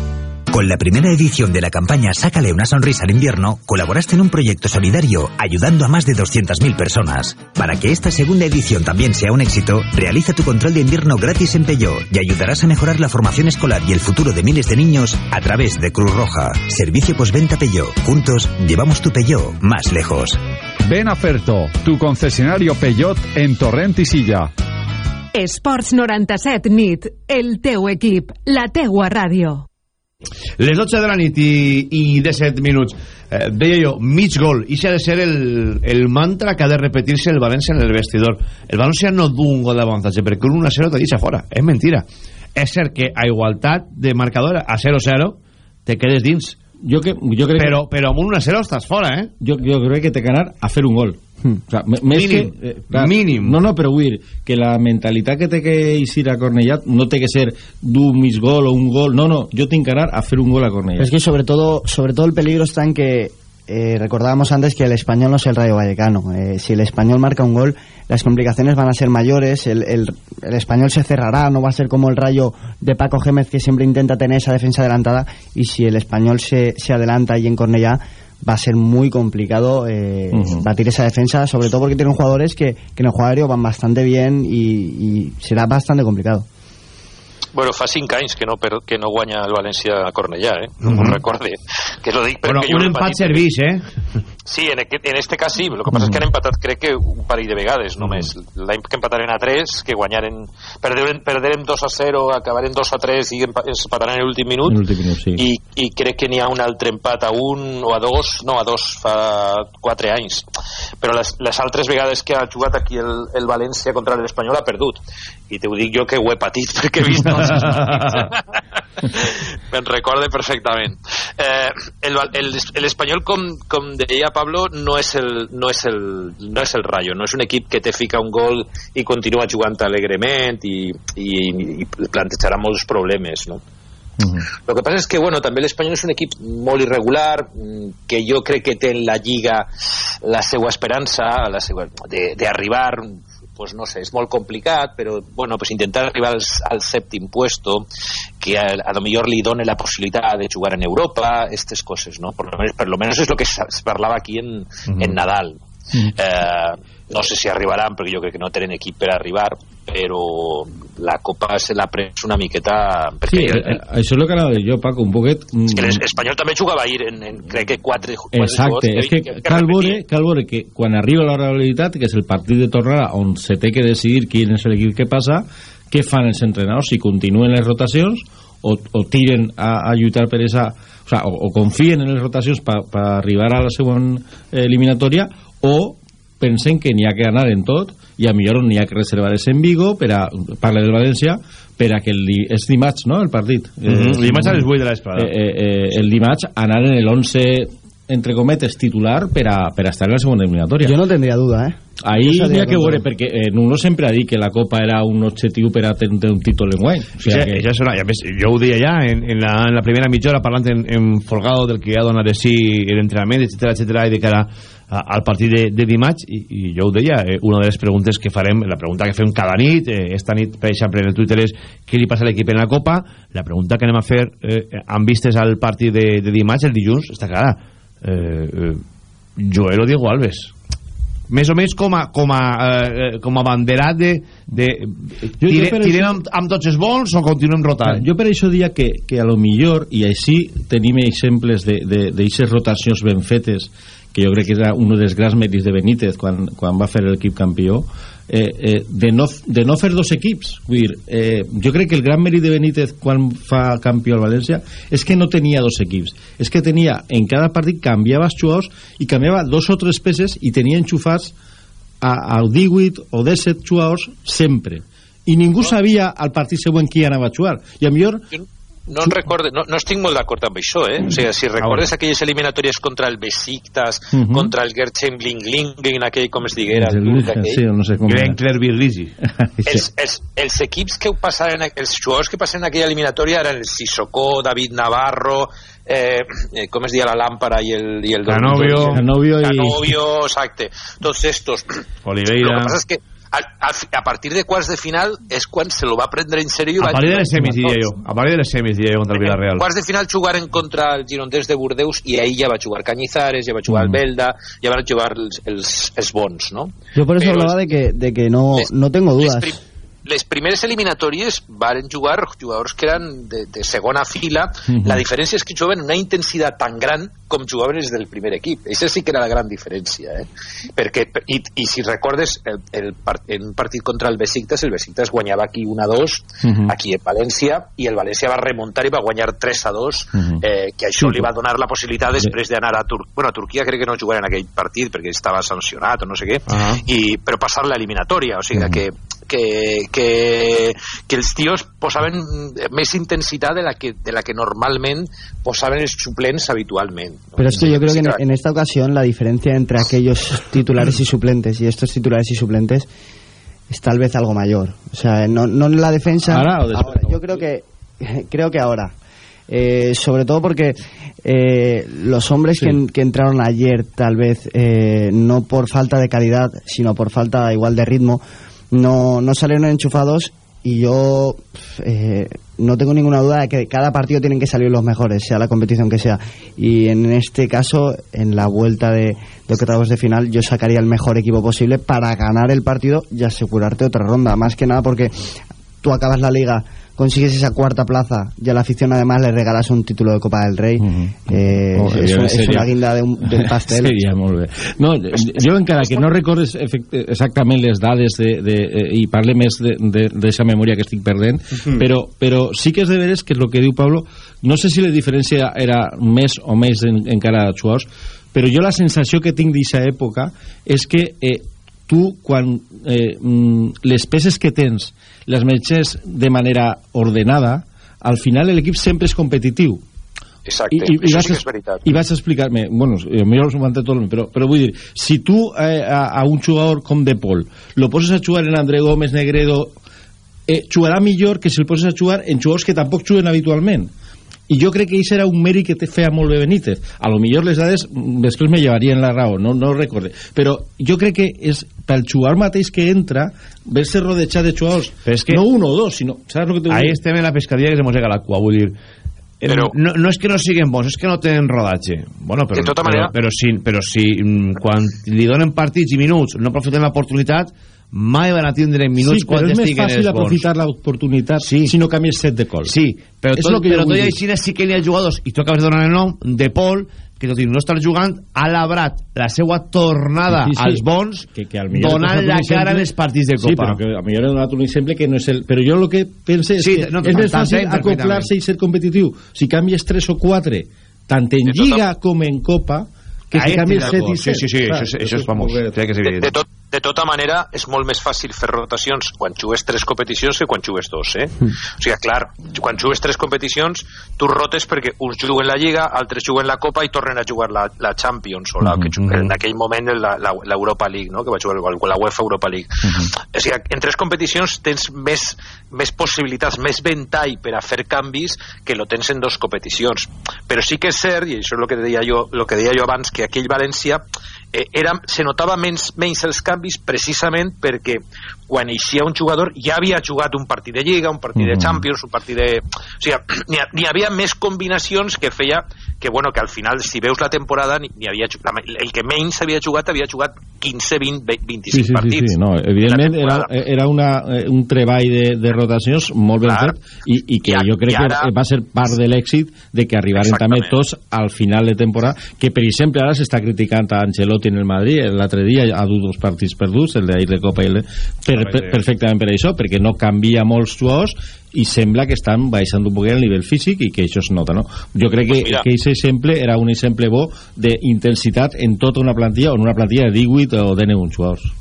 Con la primera edición de la campaña Sácale una sonrisa al invierno, colaboraste en un proyecto solidario ayudando a más de 200.000 personas. Para que esta segunda edición también sea un éxito, realiza tu control de invierno gratis en Peugeot y ayudarás a mejorar la formación escolar y el futuro de miles de niños a través de Cruz Roja. Servicio postventa Peugeot. Juntos llevamos tu Peugeot más lejos. Ven a Ferto, tu concesionario Peugeot en Torrent i Silla. Esports 97 nit, el teu equip, la teua ràdio. Les 12 de la nit i, i 17 minuts. Eh, deia jo, mig gol. I ha de ser el, el mantra que ha de repetir-se el València en el vestidor. El València no du un gol d'avantatge, perquè un 1-0 te deixa fora. És mentira. És cert que a igualtat de marcador a 0-0 te quedes dins. Jo, que, jo crec però, que... però amb un 1-0 estàs fora, eh? Jo, jo crec que té que anar a fer un gol. Mm. O sea, mínim, que, eh, clar, mínim. No, no, però vull dir que la mentalitat que té que eixir a Cornellà no té que ser d'un mig gol o un gol, no, no, jo tinc que anar a fer un gol a Cornellà. Es que sobre todo, sobre todo el peligro está en que eh, recordábamos antes que el español no es el Rayo Vallecano. Eh, si el español marca un gol, las complicaciones van a ser mayores, el, el, el, español se cerrará, no va a ser como el Rayo de Paco Gémez que siempre intenta tener esa defensa adelantada y si el español se, se adelanta ahí en Cornellá va a ser muy complicado eh, uh -huh. batir esa defensa, sobre todo porque tienen jugadores que, que en el juego aéreo van bastante bien y, y será bastante complicado. Bueno, fa 5 anys que no, per, que no guanya el València a Cornellà, eh? No uh -huh. recorde. Que lo dic bueno, un empat servís, eh? Sí, en, aquest, en este cas sí. El que passa és que han empatat, crec que un parell de vegades només. Uh -huh. L'any que empataren a 3, que guanyaren... Perderem, perderem 2 a 0, acabarem 2 a 3 i empataran en l'últim minut. minut sí. I, I crec que n'hi ha un altre empat a 1 o a 2, no, a 2 fa 4 anys. Però les, les altres vegades que ha jugat aquí el, el València contra l'Espanyol ha perdut. I te ho dic jo que ho he patit perquè he vist me'n recorde perfectament eh, l'Espanyol com, com deia Pablo no és, el, no, és el, no és el Rayo no és un equip que te fica un gol i continua jugant alegrement i, i, i plantejarà molts problemes no? Uh -huh. Lo que passa és que bueno, també l'Espanyol és un equip molt irregular que jo crec que té en la Lliga la seva esperança d'arribar pues no sé, és molt complicat, però bueno, pues intentar arribar al, al sèptim puesto, que a, a lo millor li done la possibilitat de jugar en Europa, aquestes coses, no? Per lo menos, per lo menos és el que es parlava aquí en, uh -huh. en Nadal. Uh -huh. eh, no sé si arribaran, perquè jo crec que no tenen equip per arribar, però la Copa se l'ha pres una miqueta... Sí, perquè eh, eh, això és el que anava a dir jo, Paco, un poquet... mm, és que l'Espanyol també jugava ahir en, en crec que quatre, quatre Exacte, jugadors és que cal veure, cal veure que quan arriba la realitat, que és el partit de tornada on se té que decidir quin és l'equip que passa, què fan els entrenadors, si continuen les rotacions o, o tiren a, a lluitar per esa... O, sea, o, o confien en les rotacions per pa arribar a la següent eliminatòria o pensen que n'hi ha que anar en tot i a millor n'hi ha que reservar ese en Vigo per a, parle del València per a que el, di- és dimarts, no?, el partit Mhm, dimarts a les vuit de la vesprada. eh, eh, eh, el dimarts anar en el 11 entre cometes titular per a, per a estar en la segona eliminatòria Jo no tendria duda, eh? Ahí n'hi ha que veure, perquè eh, Nuno sempre ha dit que la Copa era un objectiu per a tenir un títol en guany. O sigui sí, que... això és una, i a més, jo ho deia ja en, en, la, en la primera mitja hora parlant en, en Folgado del que ha donat de sí l'entrenament, etc etc i de cara al partit de, de dimarts i, i jo ho deia, eh, una de les preguntes que farem la pregunta que fem cada nit eh, esta nit per exemple en el Twitter és què li passa a l'equip en la Copa? La pregunta que anem a fer eh, amb vistes al partit de, de dimarts, el dilluns està clara. Eh, eh, Joel o Diego Alves. Més o menys com a, com a, eh, com a banderat de, de jo tire, per tirem això- amb, amb tots els bons o continuem rotant? Jo per això dia que, que a lo millor, i així tenim exemples d'aixes rotacions ben fetes, que jo crec que era un dels grans mèrits de Benítez quan, quan va fer l'equip campió, eh, eh, de, no, de no fer dos equips. Vull dir, eh, jo crec que el gran mèrit de Benítez quan fa campió al València és que no tenia dos equips. És que tenia, en cada partit canviava els jugadors i canviava dos o tres peces i tenia enxufats a, a 18 o 17 jugadors sempre i ningú sabia al partit següent qui anava a jugar i a millor no, en recorde, no, no estic molt d'acord amb això, eh? O sigui, si recordes aquelles eliminatòries contra el Besiktas, Mhm. contra el Gertchen Bling Bling, aquell, com es diguera, El Liga, aquell, sí, no sé com els, els, els equips que ho passaren, els jugadors que passen en aquella eliminatòria eren el Sissoko, David Navarro, eh, eh, com es deia la lámpara i el, i el Canovio. Canovio i- Canovio, exacte. Tots estos. Oliveira. Lo que pasa es que a, a, a partir de quarts de final és quan se lo va prendre en serio i a partir de jugar les semis diria jo a partir de les semis diria jo contra el Villarreal quarts de final jugaren contra el Girondins de Bordeus i ahir ja va jugar Cañizares, ja va jugar Mm. el Belda, ja van jugar els, els, els bons, no? Yo por eso Pero hablaba de que, de que no, no tengo dudas. les primeres eliminatòries varen jugar jugadors que eren de, de segona fila Mhm. la diferència és que jugaven una intensitat tan gran com jugaven els del primer equip això sí que era la gran diferència eh? perquè, i, i si recordes el, el, part- en un partit contra el Besiktas el Besiktas guanyava aquí 1-2 Mhm. aquí en València i el València va remuntar i va guanyar 3-2 Mhm. eh, que això Sí, li va donar la possibilitat després d'anar a Tur bueno, a Turquia crec que no jugaren en aquell partit perquè estava sancionat o no sé què Ah. i, però passar l'eliminatòria o sigui Mhm. que, que, que, que els tios posaven més intensitat de la que, de la que normalment posaven els suplents habitualment Pero es que yo creo que en, en esta ocasión la diferencia entre aquellos titulares y suplentes y estos titulares y suplentes es tal vez algo mayor. O sea, no, no en la defensa. ¿Ahora o después? Yo creo que creo que ahora. Eh, sobre todo porque eh, los hombres Sí. que, en- que entraron ayer, tal vez eh, no por falta de calidad, sino por falta igual de ritmo, no, no salieron enchufados y yo eh, no tengo ninguna duda de que cada partido tienen que salir los mejores, sea la competición que sea. Y en este caso, en la vuelta de, de octavos de final, yo sacaría el mejor equipo posible para ganar el partido y asegurarte otra ronda. Más que nada porque tú acabas la liga, consigues esa cuarta plaza y a la afición además le regalas un título de Copa del Rey. Eh, Oh, es, una, seria- una guinda de un, del pastel. Seria molt bé. No, jo encara que no recordes exactament les dades de, de, eh, i parle més d'aquesta memòria que estic perdent, Mhm. però, però sí que és de veres que és el que diu Pablo, no sé si la diferència era més o més en, encara a jugadors, però jo la sensació que tinc d'aquesta època és que eh, tu quan eh, mm, les peces que tens les metges de manera ordenada al final l'equip sempre és competitiu. Exacte, I- i- i vas sí és veritat. i vas explicar-me, bueno, a mi ho manté tot, però, però vull dir, si tu eh, a, a un jugador com De Paul lo poses a jugar en André Gómez Negredo eh, jugarà millor que si el poses a jugar en jugadors que tampoc juguen habitualment i jo crec que això era un mèrit que te feia molt bé Benítez a lo millor les dades després me llevarien la raó no, no ho recorde però jo crec que és pel jugador mateix que entra ver-se rodejat de jugadors que- no un o dos sinó, saps el que ahí dir? estem en la pescadia que se mosega la cua vull dir Però- no, no és que no siguin bons, és que no tenen rodatge. Bueno, però, De tota però, manera- però, si, però si mm, quan li donen partits i minuts no aprofiten l'oportunitat, mai van a tindre minuts sí, però quan és més estiguen fàcil els bons. aprofitar l'oportunitat sí. si no canvies set de col. Sí, però És tot, lo que jo però tot i així sí que n'hi ha jugadors, i tu acabes de donar el nom, de Pol, que tot i no estar jugant, ha labrat la seva tornada Sí, sí. als bons, que, que donant la exemple- cara en els partits de Sí, Copa. però que a millor he donat un exemple que no és el... Però jo el que pense és Sí, que no, és més fàcil acoplar-se i ser competitiu. Si canvies 3 o 4, tant en Lliga com en Copa, que Ahí si canvies 7 i. 7. Sí, sí, sí, això és- és famós. És de, evident. de, tot, de tota manera, és molt més fàcil fer rotacions quan jugues tres competicions que quan jugues dos, eh? Mm. O sigui, clar, quan jugues tres competicions, tu rotes perquè uns juguen la Lliga, altres juguen la Copa i tornen a jugar la, la Champions, o la, que juguen en aquell moment la- la- l'Europa League, no?, que va jugar la UEFA Europa League. O sigui, en tres competicions tens més, més possibilitats, més ventall per a fer canvis que lo tens en dos competicions. Però sí que és cert, i això és el que deia jo, lo que deia jo abans, que aquell València eh, era, se notava menys, menys els canvis precisament perquè quan eixia un jugador ja havia jugat un partit de Lliga, un partit de Mhm. Champions, un partit de... O sigui, n'hi ha- n'hi havia més combinacions que feia que, bueno, que al final, si veus la temporada, n'hi n'hi havia, el que menys havia jugat havia jugat 15, 20, 25 Sí, sí, sí, partits. sí, no, evidentment era, temporada. era una, eh, un treball de, de rotacions molt ben Clar. fet i, i que jo crec i ara- que va ser part de l'èxit de que arribaren també tots al final de temporada que per exemple ara s'està criticant a Ancelotti en el Madrid l'altre dia ha dut dos partits perduts el d'ahir de Copa i el de... per, per, perfectament per això perquè no canvia molts jugadors i sembla que estan baixant un poc el nivell físic i que això es nota, no? Jo crec que, Pues aquest exemple era un exemple bo d'intensitat en tota una plantilla o en una plantilla de 18 o de 9 jugadors.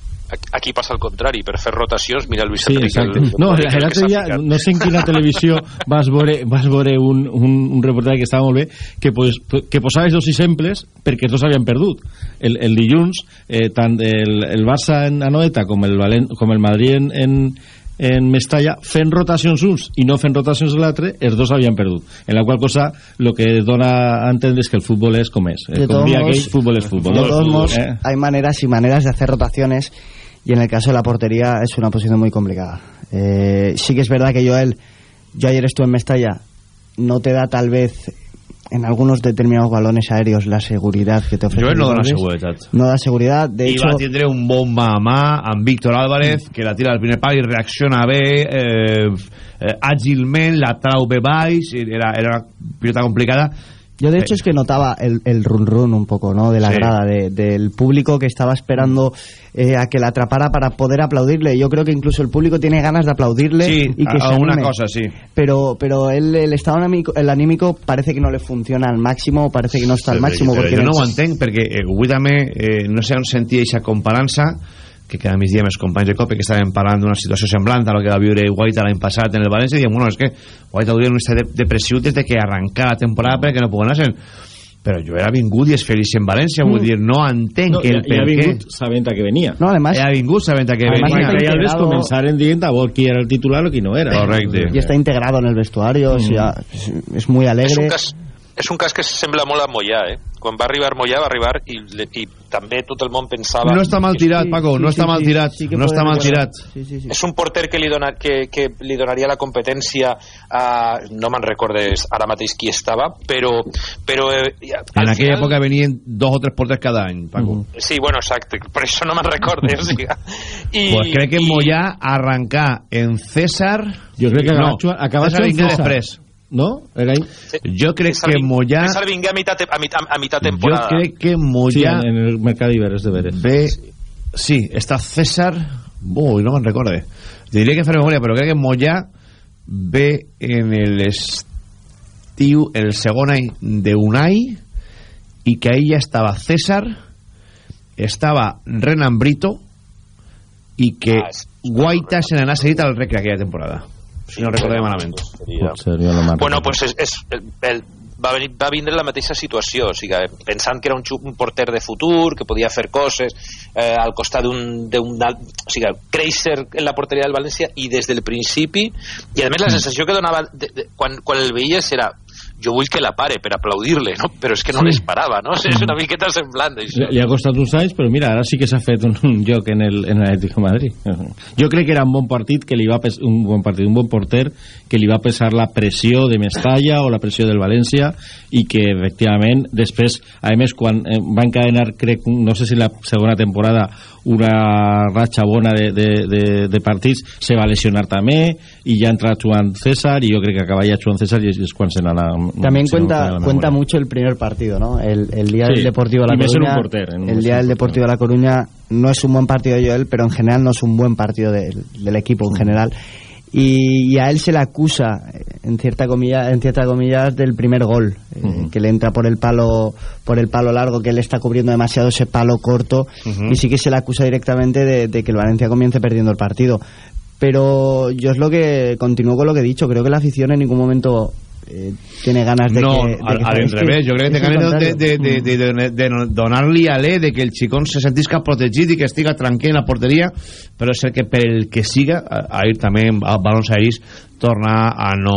Aquí passa el contrari, per fer rotacions, mira Luis Sí, Enrique... el- el- No, el- el l'altre dia, no sé en quina televisió vas veure, vas veure un, un, un reportatge que estava molt bé, que, pues, que posaves dos exemples perquè els dos havien perdut. El, el dilluns, eh, tant el, el Barça en Anoeta com el, Valen, com el Madrid en, en, en Mestalla fent rotacions uns i no fent rotacions l'altre, els dos havien perdut. En la qual cosa, lo que dona a entendre és que el futbol és com és. De com dia aquell, futbol és futbol. De no? todos modos, Eh? hay maneras y maneras de hacer rotaciones y en el caso de la portería es una posición muy complicada. Eh, sí que es verdad que Joel, yo ayer estuve en Mestalla, no te da tal vez en algunos determinados balones aéreos la seguridad que te ofrece. Joel no Lourdes. seguretat. No da seguridad, de I hecho... va tindre un bon mà a mà amb Víctor Álvarez, que la tira al primer pal i reacciona bé, eh, eh, àgilment, la trau bé baix, era, era una pilota complicada. Yo de hecho es que notaba el, el run run un poco, ¿no? De la Sí. grada, de- del público que estaba esperando eh, a que la atrapara para poder aplaudirle. Yo creo que incluso el público tiene ganas de aplaudirle Sí, y que a- se anime. cosa, sí. Pero, pero el, el estado anímico, el anímico parece que no le funciona al máximo, parece que no está al máximo. però porque jo no ho entenc perquè eh, eh, no sé on sentia aquesta comparança que cada migdia amb els companys de COPE que estaven parlant d'una situació semblant a lo que va viure Guaita l'any passat en el València i diem, bueno, és que Guaita duia un estat de, depressiu des de que arrencà la temporada perquè no poden anar però jo era vingut i és feliç en València vull Mm. dir, no entenc No, el ja, per ja què vingut sabent a que venia. No, además... ha vingut sabent a que Además, venia que Alves començaren dient a vol qui era el titular o qui no era. Correcte. Y está integrado en el vestuario, o sea, es, es muy És un, alegre. cas, és un cas que sembla molt a Mollà, eh? Quan va arribar Mollà va arribar i, i també tot el món pensava... no està mal tirat Paco, no està mal tirat no està mal tirat. És un porter que li, dona, que, que li donaria la competència a... No me'n recordes ara mateix qui estava, però... però eh, en aquella època venien dos o tres porters cada any Paco. Sí, bueno, exacte, per això no me'n recorde. o sigui, i, pues crec que Mollà arrencar en César jo crec que no, acaba, acaba César César. després no? Era... jo crec César que Ving- Mollà César vingué a mitad, a mitad, a mitad jo temporada. crec que Sí, Mollà en el mercat d'Iberes de veres. ve sí, està César Ui, no me'n recorde diria que faré memòria, però crec que Mollà ve en l'estiu el segon any d'Unai i que ahí ja estava César estava Renan Brito i que Guaita se n'anà seguit al Recre aquella temporada si no recordem malament me'n Bueno, recordo. pues és, és, el, va, venir, va vindre la mateixa situació, o sigui, pensant que era un, xu- un porter de futur, que podia fer coses eh, al costat d'un... O sigui, créixer en la porteria del València i des del principi, i a més la sensació que donava de, de, quan, quan el veies era jo vull que la pare per aplaudir-le, no? però és que no Sí. les parava, no? És una miqueta semblant, això. Li, li ha costat uns anys, però mira, ara sí que s'ha fet un, un lloc en el, en l'Atlético de Madrid. Jo crec que era un bon partit, que li va pes, un bon partit, un bon porter, que li va pesar la pressió de Mestalla o la pressió del València i que, efectivament, després, a més, quan eh, va encadenar, crec, no sé si la segona temporada, una ratxa bona de, de, de, de partits, se va lesionar també i ja ha entrat Joan César i jo crec que acaba ja Joan César i és, és quan se n'ha... También se cuenta, cuenta mucho el primer partido, ¿no? El, el día Sí, del Deportivo de La y Coruña. porter, el día del Deportivo de La Coruña no es un buen partido de Joel, pero en general no es un buen partido del, del equipo en general. Y, y a él se le acusa, en cierta comilla, en cierta comillas, del primer gol, eh, que le entra por el palo, por el palo largo, que él está cubriendo demasiado ese palo corto, y sí que se le acusa directamente de, de que el Valencia comience perdiendo el partido. Pero yo es lo que continúo con lo que he dicho. Creo que la afición en ningún momento eh, tiene ganas de no, que. de al, revés, jo crec que té ganes de, de, de, de, de, de donar-li alè de que el xicón se sentisca protegit i que estiga tranquil en la porteria però és el que per el que siga a- ahir també a balons aeris torna a no,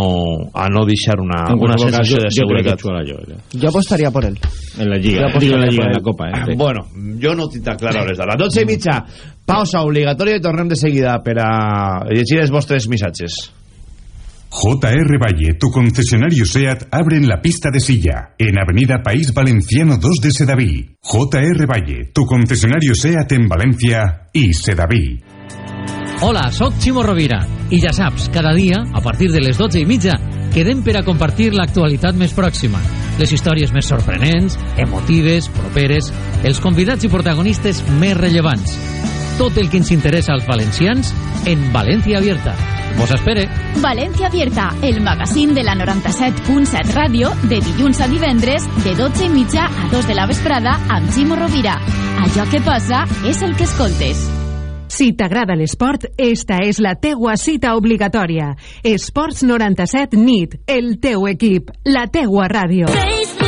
a no deixar una, En una sensació jo- de jo seguretat jugarà Joel, eh. Yo apostaría por él. En la Yo Lliga, apostaría digo en la Lliga, en la. Copa. Eh. Bueno, jo no tinc tan clar a hores d'ara. 12 i mitja, pausa obligatòria i tornem de seguida per a llegir els vostres missatges. JR Valle, tu concesionario SEAT, abre en la pista de silla, en Avenida País Valenciano 2 de Sedaví. JR Valle, tu concesionario SEAT en Valencia y Sedaví. Hola, sóc Ximo Rovira i ja saps, cada dia, a partir de les 12 i mitja, quedem per a compartir l'actualitat més pròxima, les històries més sorprenents, emotives, properes, els convidats i protagonistes més rellevants. Tot el que ens interessa als valencians en València Abierta. Vos espere. València Abierta, el magazín de la 97.7 ràdio, de dilluns a divendres, de 12 i mitja a 2 de la vesprada, amb Ximo Rovira. Allò que passa és el que escoltes. Si t'agrada l'esport, esta és la teua cita obligatòria. Esports 97 NIT, el teu equip, la teua ràdio. Remember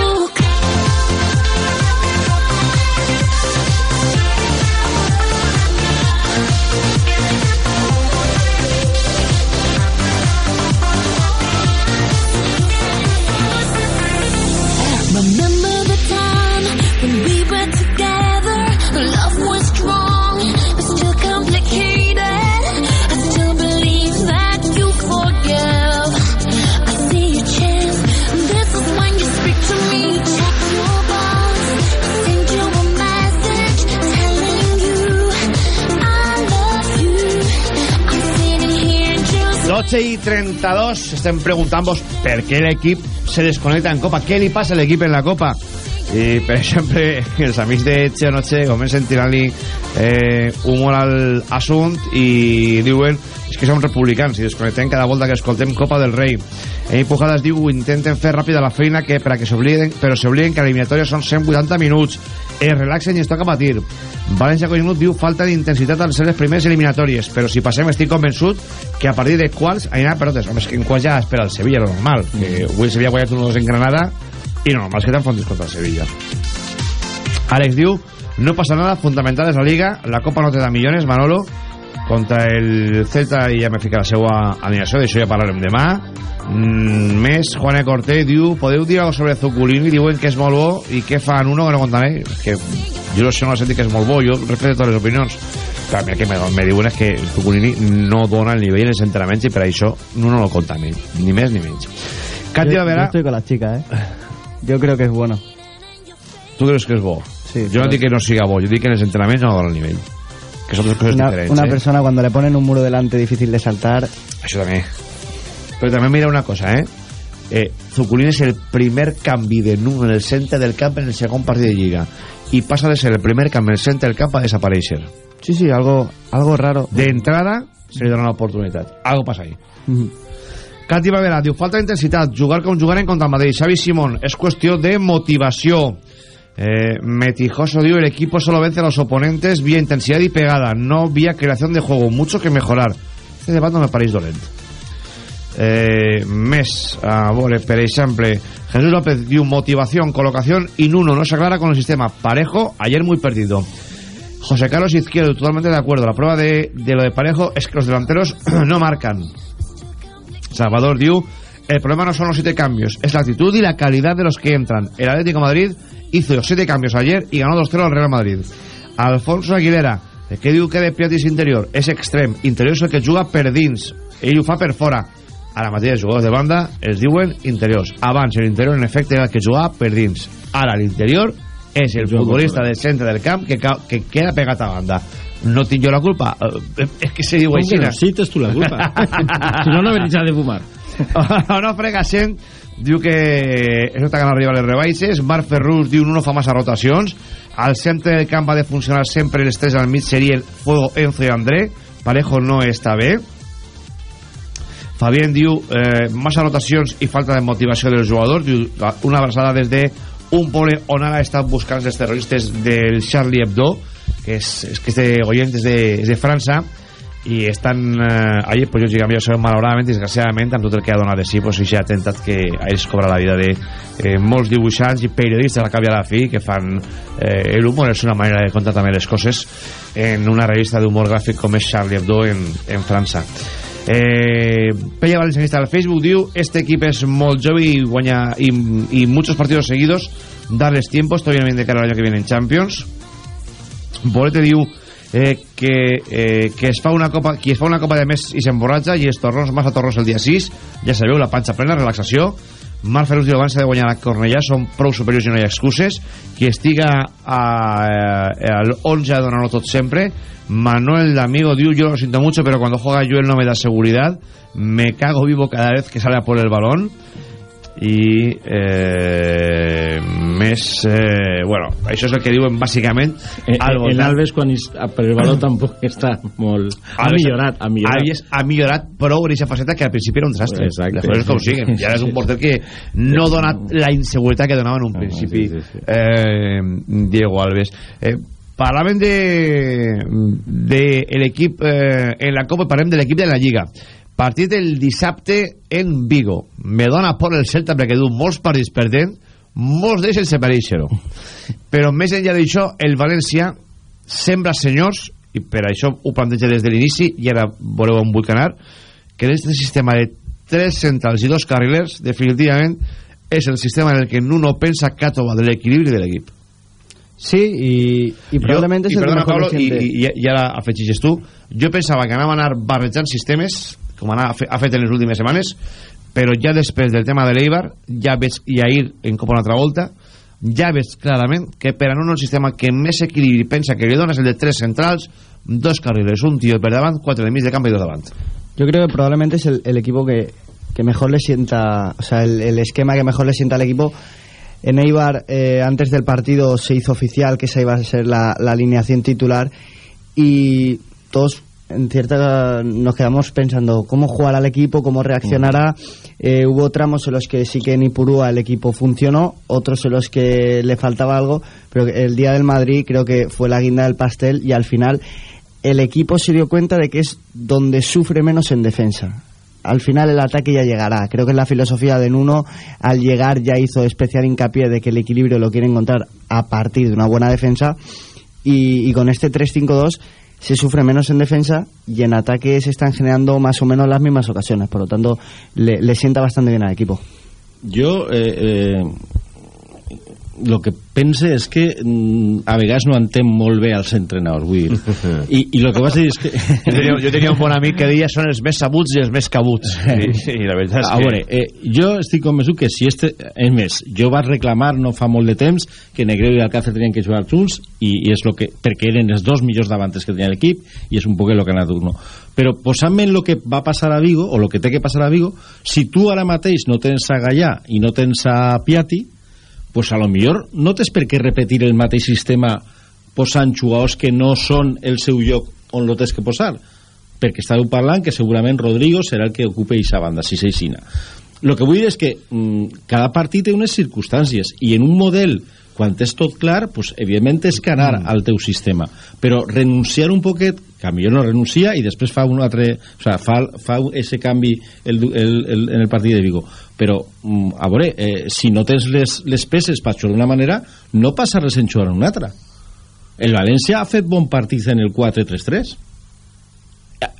12 i 32 estem preguntant-vos per què l'equip se desconnecta en Copa. Què li passa a l'equip en la Copa i per exemple els amics de Che Noche comencen tirant-li eh, humor al assunt i diuen és que som republicans i desconnectem cada volta que escoltem Copa del Rei. Ell Pujadas diu intenten fer ràpida la feina que per a que s'obliden però s'obliden que l'eliminatòria són 180 minuts. Es relaxen i es toca patir. València Collingwood diu falta d'intensitat al ser les primeres eliminatòries però si passem estic convençut que a partir de quals anirà per totes home, és que en quals ja espera el Sevilla lo normal que avui el Sevilla ha guanyat 1-2 en Granada i no normal és que t'enfontis contra el Sevilla. Àlex diu no passa nada, fundamental és la Liga la Copa no te da millones, Manolo contra el Celta i ja me fica la seva alineació, d'això ja parlarem demà. Mm, més, Juan E. Corté diu podeu dir alguna sobre Zuculini diuen que és molt bo i què fan uno que no contaré que jo no sé, sentit que és molt bo jo respecte totes les opinions. Però a mi el que me, me diuen és que Zuculini no dona el nivell en els entrenaments i per això no no lo compta ni, ni més ni menys. Katia Yo, yo Vera estoy con la chica, ¿eh? Yo creo que es bueno. tu creus que és bo? Sí, jo no dic que no siga bo jo dic que en els entrenaments no dona el nivell que són dues coses Una, diferents una eh? persona cuando le ponen un muro delante difícil de saltar. Això també. Però també mira una cosa, eh? eh Zuculín és el primer canvi de Nuno en el centre del camp en el segon partit de Lliga i passa de ser el primer canvi en el centre del camp a desaparèixer. Sí, sí, algo, algo raro. De entrada se li dona l'oportunitat. Algo passa ahí. Ujú. Cati Bavera diu, falta intensitat, jugar com jugaren contra el Madrid. Xavi Simón, és qüestió de motivació. Eh, Metijoso el equipo solo vence a los oponentes vía intensidad y pegada, no vía creación de juego, mucho que mejorar. Este debat no me pareix dolent. Eh, més, a per exemple, Jesús López diu, motivación, colocación y Nuno no se aclara con el sistema. Parejo, ayer muy perdido. José Carlos Izquierdo, totalmente de acuerdo. La prueba de lo de Parejo es que los delanteros no marcan. Salvador diu el problema no son los siete cambios, es la actitud y la calidad de los que entran. El Atlético de Madrid hizo siete cambios ayer y ganó 2-0 al Real Madrid. Alfonso Aguilera, que diu que de Piatis interior, és extrem. Interior és el que juga per dins. Ell ho fa per fora. Ara mateix els jugadors de banda es diuen interiors. Abans l'interior en efecte era el que jugava per dins. Ara l'interior és el futbolista del centre del camp que, que queda pegat a banda. No tinc jo la culpa. Eh, És que se diu així. no? Sí, tens tu la culpa. si no, no hauries de fumar. o no frega sent diu que això està ganant arribar les rebaixes. Marc Ferrus diu no fa massa rotacions. Al centre del camp ha de funcionar sempre els tres al mig serien Fuego, Enzo i André. Parejo no està bé. Fabián diu eh, massa rotacions i falta de motivació dels jugadors. Diu una abraçada des de un poble on ara estan buscant els terroristes del Charlie Hebdo que és, és que és de Goyent és de, és de França i estan eh, allí, pues, lògicament, ja sabem, malauradament, desgraciadament, amb tot el que ha donat de si, pues, això ha tentat que ells cobra la vida de eh, molts dibuixants i periodistes al cap i a la fi que fan eh, l'humor és una manera de contar també les coses en una revista d'humor gràfic com és Charlie Hebdo en, en França. Eh, Pella Valencianista al Facebook diu este equip és molt jove i guanya i, i muchos partidos seguidos. Darles tiempos todavía bien de cara al año que viene en Champions. Bolete diu eh, que, eh, que es fa una copa qui es fa una copa de mes i s'emborratxa i els torrons massa torrons el dia 6 ja sabeu, la panxa plena, relaxació. Marc Ferrus diu abans de guanyar la Cornellà són prou superiors i no hi ha excuses. Qui estiga a, a, al 11 a donar-lo tot sempre. Manuel D'Amigo diu yo lo siento mucho pero cuando juega Joel no me da seguridad. Me cago vivo cada vez que sale a por el balón i eh, més eh, bueno, això és el que diuen bàsicament Eh, al el voltant. Alves quan is, a- per el valor tampoc està molt... Ha Alves- millorat, ha millorat. Alves ha millorat prou en aquesta faceta que al principi era un desastre. Exacte. les coses com siguen. Ja és un porter que no dona la inseguretat que donava en un principi Eh, Diego Alves. Eh, parlaven de, de l'equip eh, en la Copa i parlem de l'equip de la Lliga partit el dissabte en Vigo. Me dona por el Celta perquè du molts partits perdent molts d'ells sense mereixer-ho però més enllà d'això el València sembra senyors i per això ho planteja des de l'inici i ara veureu on vull anar que aquest sistema de tres centrals i dos carrilers definitivament és el sistema en el que Nuno pensa que ha trobat l'equilibri de l'equip. Sí, y, y probablemente jo, i el que perdona Pablo i, i, i ara afegixes tu. Jo pensava que anava a anar barrejant sistemes com ha ha fet en les últimes setmanes però ja després del tema de l'Eibar ja veig, i ahir en Copa una altra volta ja veig clarament que per a el sistema que més equilibri pensa que li dona és el de tres centrals dos carriles, un tio per davant quatre de mig de camp i dos davant Yo creo que probablemente es el, equipo que, que mejor le sienta, o sea, el, el esquema que mejor le sienta al equipo. En Eibar, eh, antes del partido se hizo oficial que esa iba a ser la, la alineación titular y todos en cierta nos quedamos pensando cómo jugará el equipo, cómo reaccionará. Eh, hubo tramos en los que sí que en Ipurúa el equipo funcionó, otros en los que le faltaba algo, pero el día del Madrid creo que fue la guinda del pastel y al final el equipo se dio cuenta de que es donde sufre menos en defensa. Al final el ataque ya llegará. Creo que es la filosofía de Nuno. Al llegar ya hizo especial hincapié de que el equilibrio lo quiere encontrar a partir de una buena defensa. Y, con este 3-5-2 se sufre menos en defensa y en ataque se están generando más o menos las mismas ocasiones. Por lo tanto, le, sienta bastante bien al equipo. Jo eh, eh, el que pense és que mm, a vegades no entenc molt bé els entrenadors vull dir. I, i el que vas dir és que jo tenia, jo tenia un bon amic que deia són els més sabuts i els més cabuts i, i la veritat és a que veure, eh, jo estic convençut que si este... És més, jo vaig reclamar no fa molt de temps que Negreu i Alcácer tenien que jugar junts i, i és lo que, perquè eren els dos millors davantes que tenia l'equip i és un poc el que ha anat no. però posant-me en el que va passar a Vigo o el que té que passar a Vigo si tu ara mateix no tens a Gallà i no tens a Piatti pues a lo millor no tens per què repetir el mateix sistema posant jugadors que no són el seu lloc on lo tens que posar. Perquè estàveu parlant que segurament Rodrigo serà el que ocupe eixa banda, si s'eixina. El que vull dir és que mm, cada partit té unes circumstàncies i en un model quan tens tot clar, pues, evidentment és que anar mm. al teu sistema. Però renunciar un poquet, que millor no renuncia i després fa un altre o sea, fa, fa ese canvi el, el, el, en el partit de Vigo però mm, a veure, eh, si no tens les, les peces per jugar d'una manera no passa res en jugar una altra. El València ha fet bon partit en el 4-3-3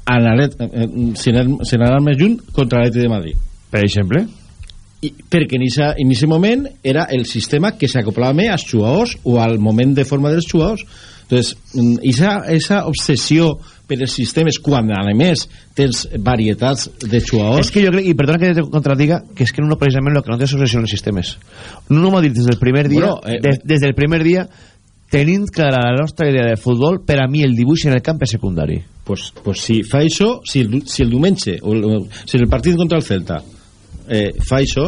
Anaret, eh, eh, si més lluny contra l'Atleti de Madrid. Per exemple? I, perquè en aquest moment era el sistema que s'acoplava més als jugadors o al moment de forma dels jugadors entonces esa, esa obsessió per els sistemes quan a més tens varietats de jugadors És que jo crec, i perdona que te contradiga, que és que no precisament el que no té obsessió en els sistemes. No m'ho ha dit des del primer dia, Bueno, eh, des, des del primer dia, tenint clara la nostra idea de futbol, per a mi el dibuix en el camp és secundari. pues, pues si fa això si el, si el diumenge o el, si el partit contra el Celta eh, fa això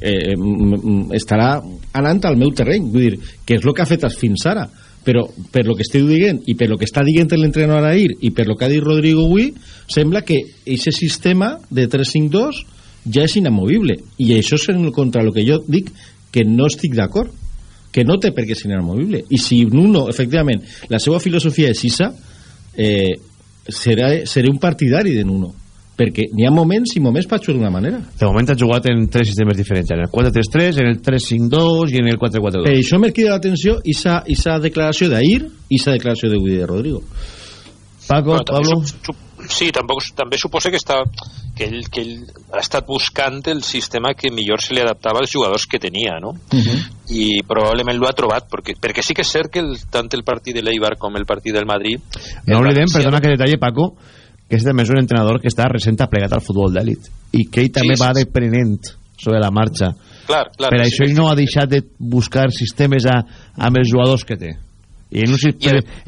eh, m- m- estarà anant al meu terreny vull dir, que és el que ha fet fins ara però per lo que estic dient i per lo que està dient l'entrenador ahir i per lo que ha dit Rodrigo avui sembla que aquest sistema de 3-5-2 ja és inamovible. I això és en contra lo que jo dic que no estic d'acord que no té per inamovible. I si Nuno, efectivament, la seva filosofia és Isa eh, un partidari de Nuno perquè n'hi ha moments i moments per jugar d'una manera De moment ha jugat en tres sistemes diferents, en el 4-3-3, en el 3-5-2 i en el 4-4-2. per això me crida l'atenció Isa, Isa declaració d'ahir i Isa declaració d'avui de Rodrigo Paco, Bueno, també su- su- sí, tampoc, també suposa que, està, que, ell, que ell ha estat buscant el sistema que millor se li adaptava als jugadors que tenia, no? i probablement lo ha trobat perquè, perquè sí que és cert que el, tant el partit de l'Eibar com el partit del Madrid No oblidem, valencià- perdona que detalle, Paco, que és també és un entrenador que està recent aplegat al futbol d'èlit i que ell també Sí, va sí, deprenent sobre la marxa. clar, clar, per sí, això ell no ha deixat de buscar sistemes a, amb els jugadors que té. I en un, sis-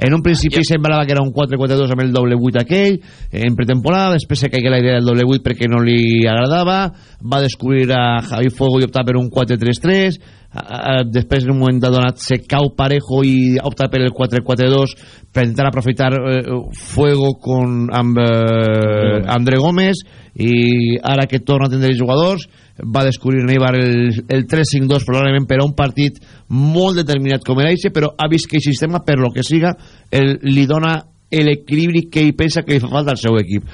en un principi semblava que era un 4-4-2 amb el doble 8 aquell, en pretemporada, després se caigué la idea del doble 8 perquè no li agradava, va descobrir a Javi Fuego i optar per un 4-3-3, a- a- després en un moment donat se cau Parejo i opta per el 4-4-2 per intentar aprofitar eh, Fuego con, amb eh, André Gómez i ara que torna a tindre els jugadors va descobrir en Eibar el, el 3-5-2 probablement per a un partit molt determinat com era eixe, però ha vist que el sistema per lo que siga el, li dona l'equilibri que ell pensa que li fa falta al seu equip.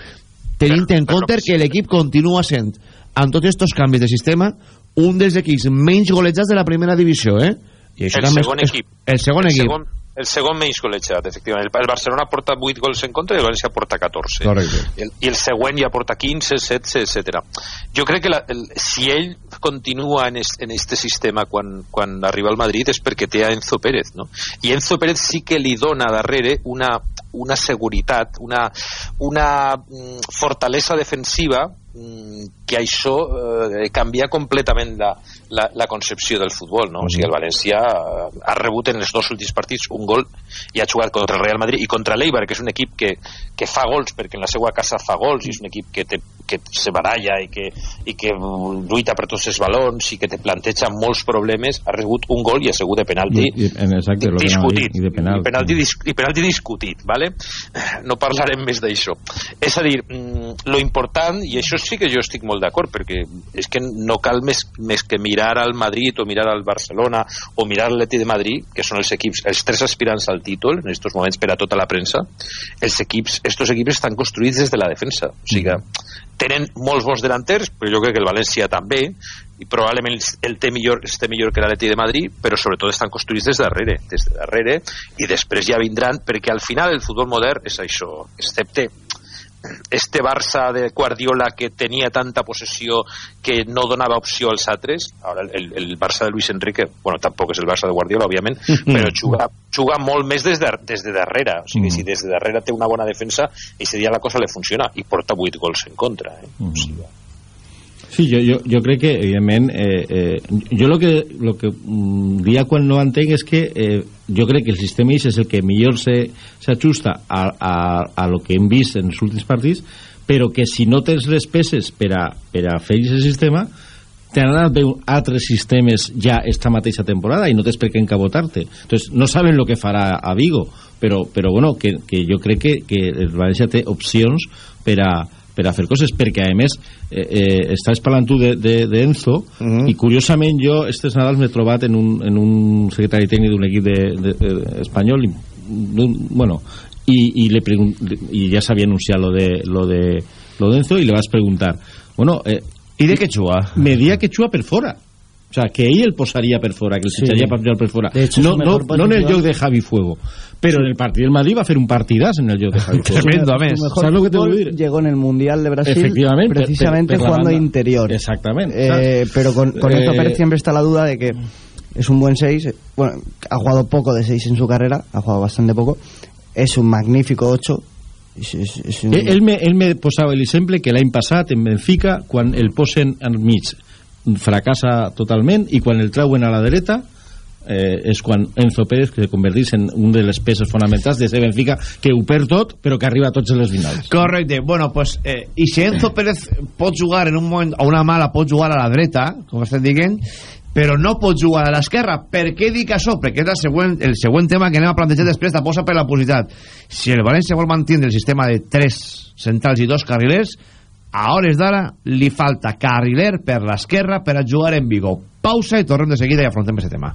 Tenint en compte que l'equip continua sent amb tots aquests canvis de sistema un dels equips menys golejats de la primera divisió eh? I això el també segon és, equip el segon el equip segon, el segon menys golejat, efectivament. El, el Barcelona porta 8 gols en contra i el València porta 14. Correcte. El, I el següent ja porta 15, 16, etc. Jo crec que la, el, si ell continua en, es, en este sistema quan, quan arriba al Madrid és perquè té a Enzo Pérez, no? I Enzo Pérez sí que li dona darrere una, una seguretat, una, una mm, fortalesa defensiva que això eh, canvia completament la, la, la concepció del futbol, no? O sigui, el València eh, ha rebut en els dos últims partits un gol i ha jugat contra el Real Madrid i contra l'Eibar, que és un equip que, que fa gols perquè en la seva casa fa gols i és un equip que, té, que se baralla i que, i que mm, lluita per tots els balons i que te planteja molts problemes, ha rebut un gol i ha sigut de penalti I, i, exacte, discutit i de penal i penalti, dis, i penalti discutit vale? no parlarem més d'això és a dir, mm, lo important i això sí que jo estic molt d'acord perquè és que no cal més, més que mirar al Madrid o mirar al Barcelona o mirar l'Eti de Madrid que són els equips, els tres aspirants al títol en aquests moments per a tota la premsa els equips, estos equips estan construïts des de la defensa. O sigui, tenen molts bons delanters però jo crec que el València també i probablement el té millor, el té millor que l'Atleti de Madrid, però sobretot estan construïts des de darrere, des de darrere, i després ja vindran, perquè al final el futbol modern és això, excepte este Barça de Guardiola que tenia tanta possessió que no donava opció als altres ara el, el Barça de Luis Enrique bueno, tampoc és el Barça de Guardiola, òbviament però juga, juga molt més des de, des de darrere. O sigui, si des de darrere té una bona defensa i dia la cosa le funciona i porta 8 gols en contra eh? o sigui, Sí, jo, jo, jo crec que, evidentment, eh, eh, jo lo que, lo que mm, dia quan no entenc és que eh, jo crec que el sistema és el que millor s'ajusta a, a, a lo que hem vist en els últims partits, però que si no tens les peces per a, per a fer aquest sistema, t'han anat altres sistemes ja esta mateixa temporada i no tens per què encabotar-te. Entonces, no saben lo que farà a Vigo, però, però bueno, que, que jo crec que, que el València té opcions per a, per a fer coses, perquè a més eh, eh, estàs parlant tu d'Enzo de, de, Enzo, i curiosament jo estes Nadals m'he trobat en un, en un secretari tècnic d'un equip de, de, de, espanyol i, bueno, i, i, le pregun- i ja s'havia anunciat lo de, lo de lo d'Enzo i le vas preguntar bueno, eh, ¿Y de qué chua? Me dia que chua per fora O sea, que ell el posaria per fora, que el Sí. fitxaria per fora. De hecho, no, no, no en el lloc de Javi Fuego, però en el partit del Madrid va fer un partidàs en el lloc de Javi Fuego. Tremendo, a mejor ¿Sabes lo que te voy a decir? llegó en el Mundial de Brasil Efectivamente, precisamente per- per jugando interior. Exactamente. Eh, pero con, con Eh, Enzo Pérez siempre está la duda de que es un buen 6. Bueno, ha jugado poco de 6 en su carrera, ha jugado bastante poco. Es un magnífico 8. Es, es- es un- Ell, ell, me, ell me posava l'exemple que l'any passat en Benfica, quan el posen enmig, fracassa totalment i quan el trauen a la dreta eh, és quan Enzo Pérez que se converteix en un de les peces fonamentals de ser Benfica que ho perd tot però que arriba a tots les finals Correcte, bueno, pues, eh, i si Enzo Pérez pot jugar en un moment, a una mala pot jugar a la dreta, com estem dient, però no pot jugar a l'esquerra. Per què dic això? Perquè és el següent, el següent tema que anem a plantejar després d'aposta per la possibilitat. Si el València vol mantenir el sistema de tres centrals i dos carrilers, a hores d'ara li falta carriler per l'esquerra per a jugar en Vigo. Pausa i tornem de seguida i afrontem aquest tema.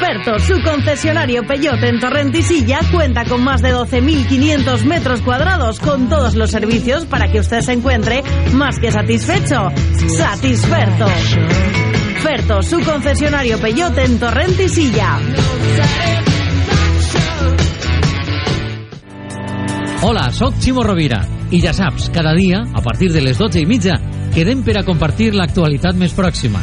Ferto, su concesionario Peyote en Torrentisilla, cuenta con más de 12.500 metros cuadrados con todos los servicios para que usted se encuentre más que satisfecho. Satisferto. Ferto, su concesionario Peyote en Torrentisilla. Hola, sóc Ximo Rovira. I ja saps, cada dia, a partir de les 12 i mitja, quedem per a compartir l'actualitat més pròxima.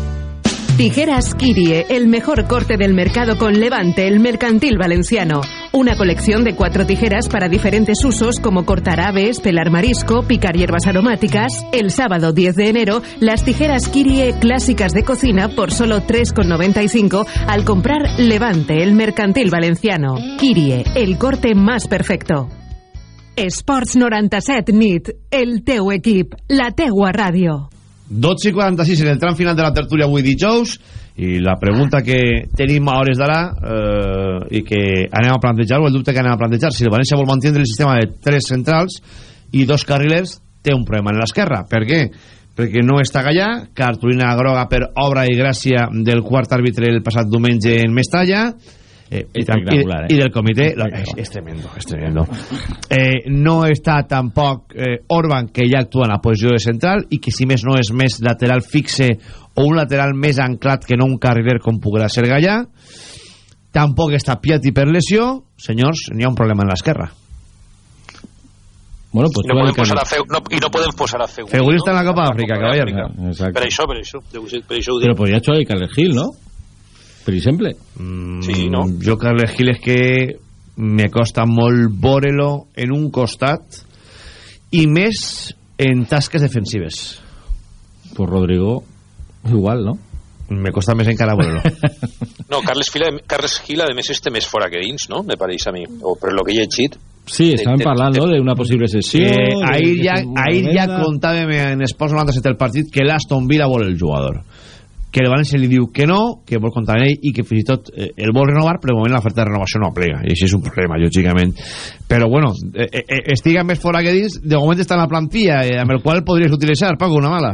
Tijeras Kirie, el mejor corte del mercado con Levante, el mercantil valenciano. Una colección de cuatro tijeras para diferentes usos como cortar aves, pelar marisco, picar hierbas aromáticas. El sábado 10 de enero, las tijeras Kirie clásicas de cocina por solo 3,95 al comprar Levante, el mercantil valenciano. Kirie, el corte más perfecto. Sports 97 NIT, el teu equip, la teua ràdio. 12 i 46 en el tram final de la tertúlia avui dijous i la pregunta que tenim a hores d'ara eh, i que anem a plantejar o el dubte que anem a plantejar si el València vol mantenir el sistema de tres centrals i dos carrilers té un problema en l'esquerra per què? perquè no està Gallà cartolina groga per obra i gràcia del quart àrbitre el passat diumenge en Mestalla i, Espectacular, i, eh? i del comitè lo- és, és tremendo, és tremendo. Eh, no està tampoc eh, Orban que ja actua en la posició de central i que si més no és més lateral fixe o un lateral més anclat que no un carriler com podrà ser Gallà tampoc està Piatti per lesió senyors, n'hi ha un problema en l'esquerra bueno, pues I no podem posar a Feu, no, i no podem posar a Feu. Fegurista en la Copa d'Àfrica, caballero. Exacte. Per això, per això, per això ho Però dic. podria jugar Carles Gil, no? Per exemple. Sí, no? Mm, jo Carles Gil és que me costa molt veure-lo en un costat i més en tasques defensives Pues Rodrigo, igual, no? me costa més encara veure-lo No, Carles, Fila, Carles Gil, a més, este més fora que dins, no? Me pareix a mi. O per lo que he llegit. Sí, estaven De- de- parlant no, d'una possible sessió. Eh, ahir ja, ahir ja contàvem en Esports 97 el partit que l'Aston Villa vol el jugador que el València li diu que no que vol comptar amb ell i que fins i tot eh, el vol renovar però de moment l'oferta de renovació no plega i això és un problema, lògicament però bueno, eh, eh, estiga més fora que dins de moment està en la plantilla eh, amb el qual podries utilitzar, Paco, una mala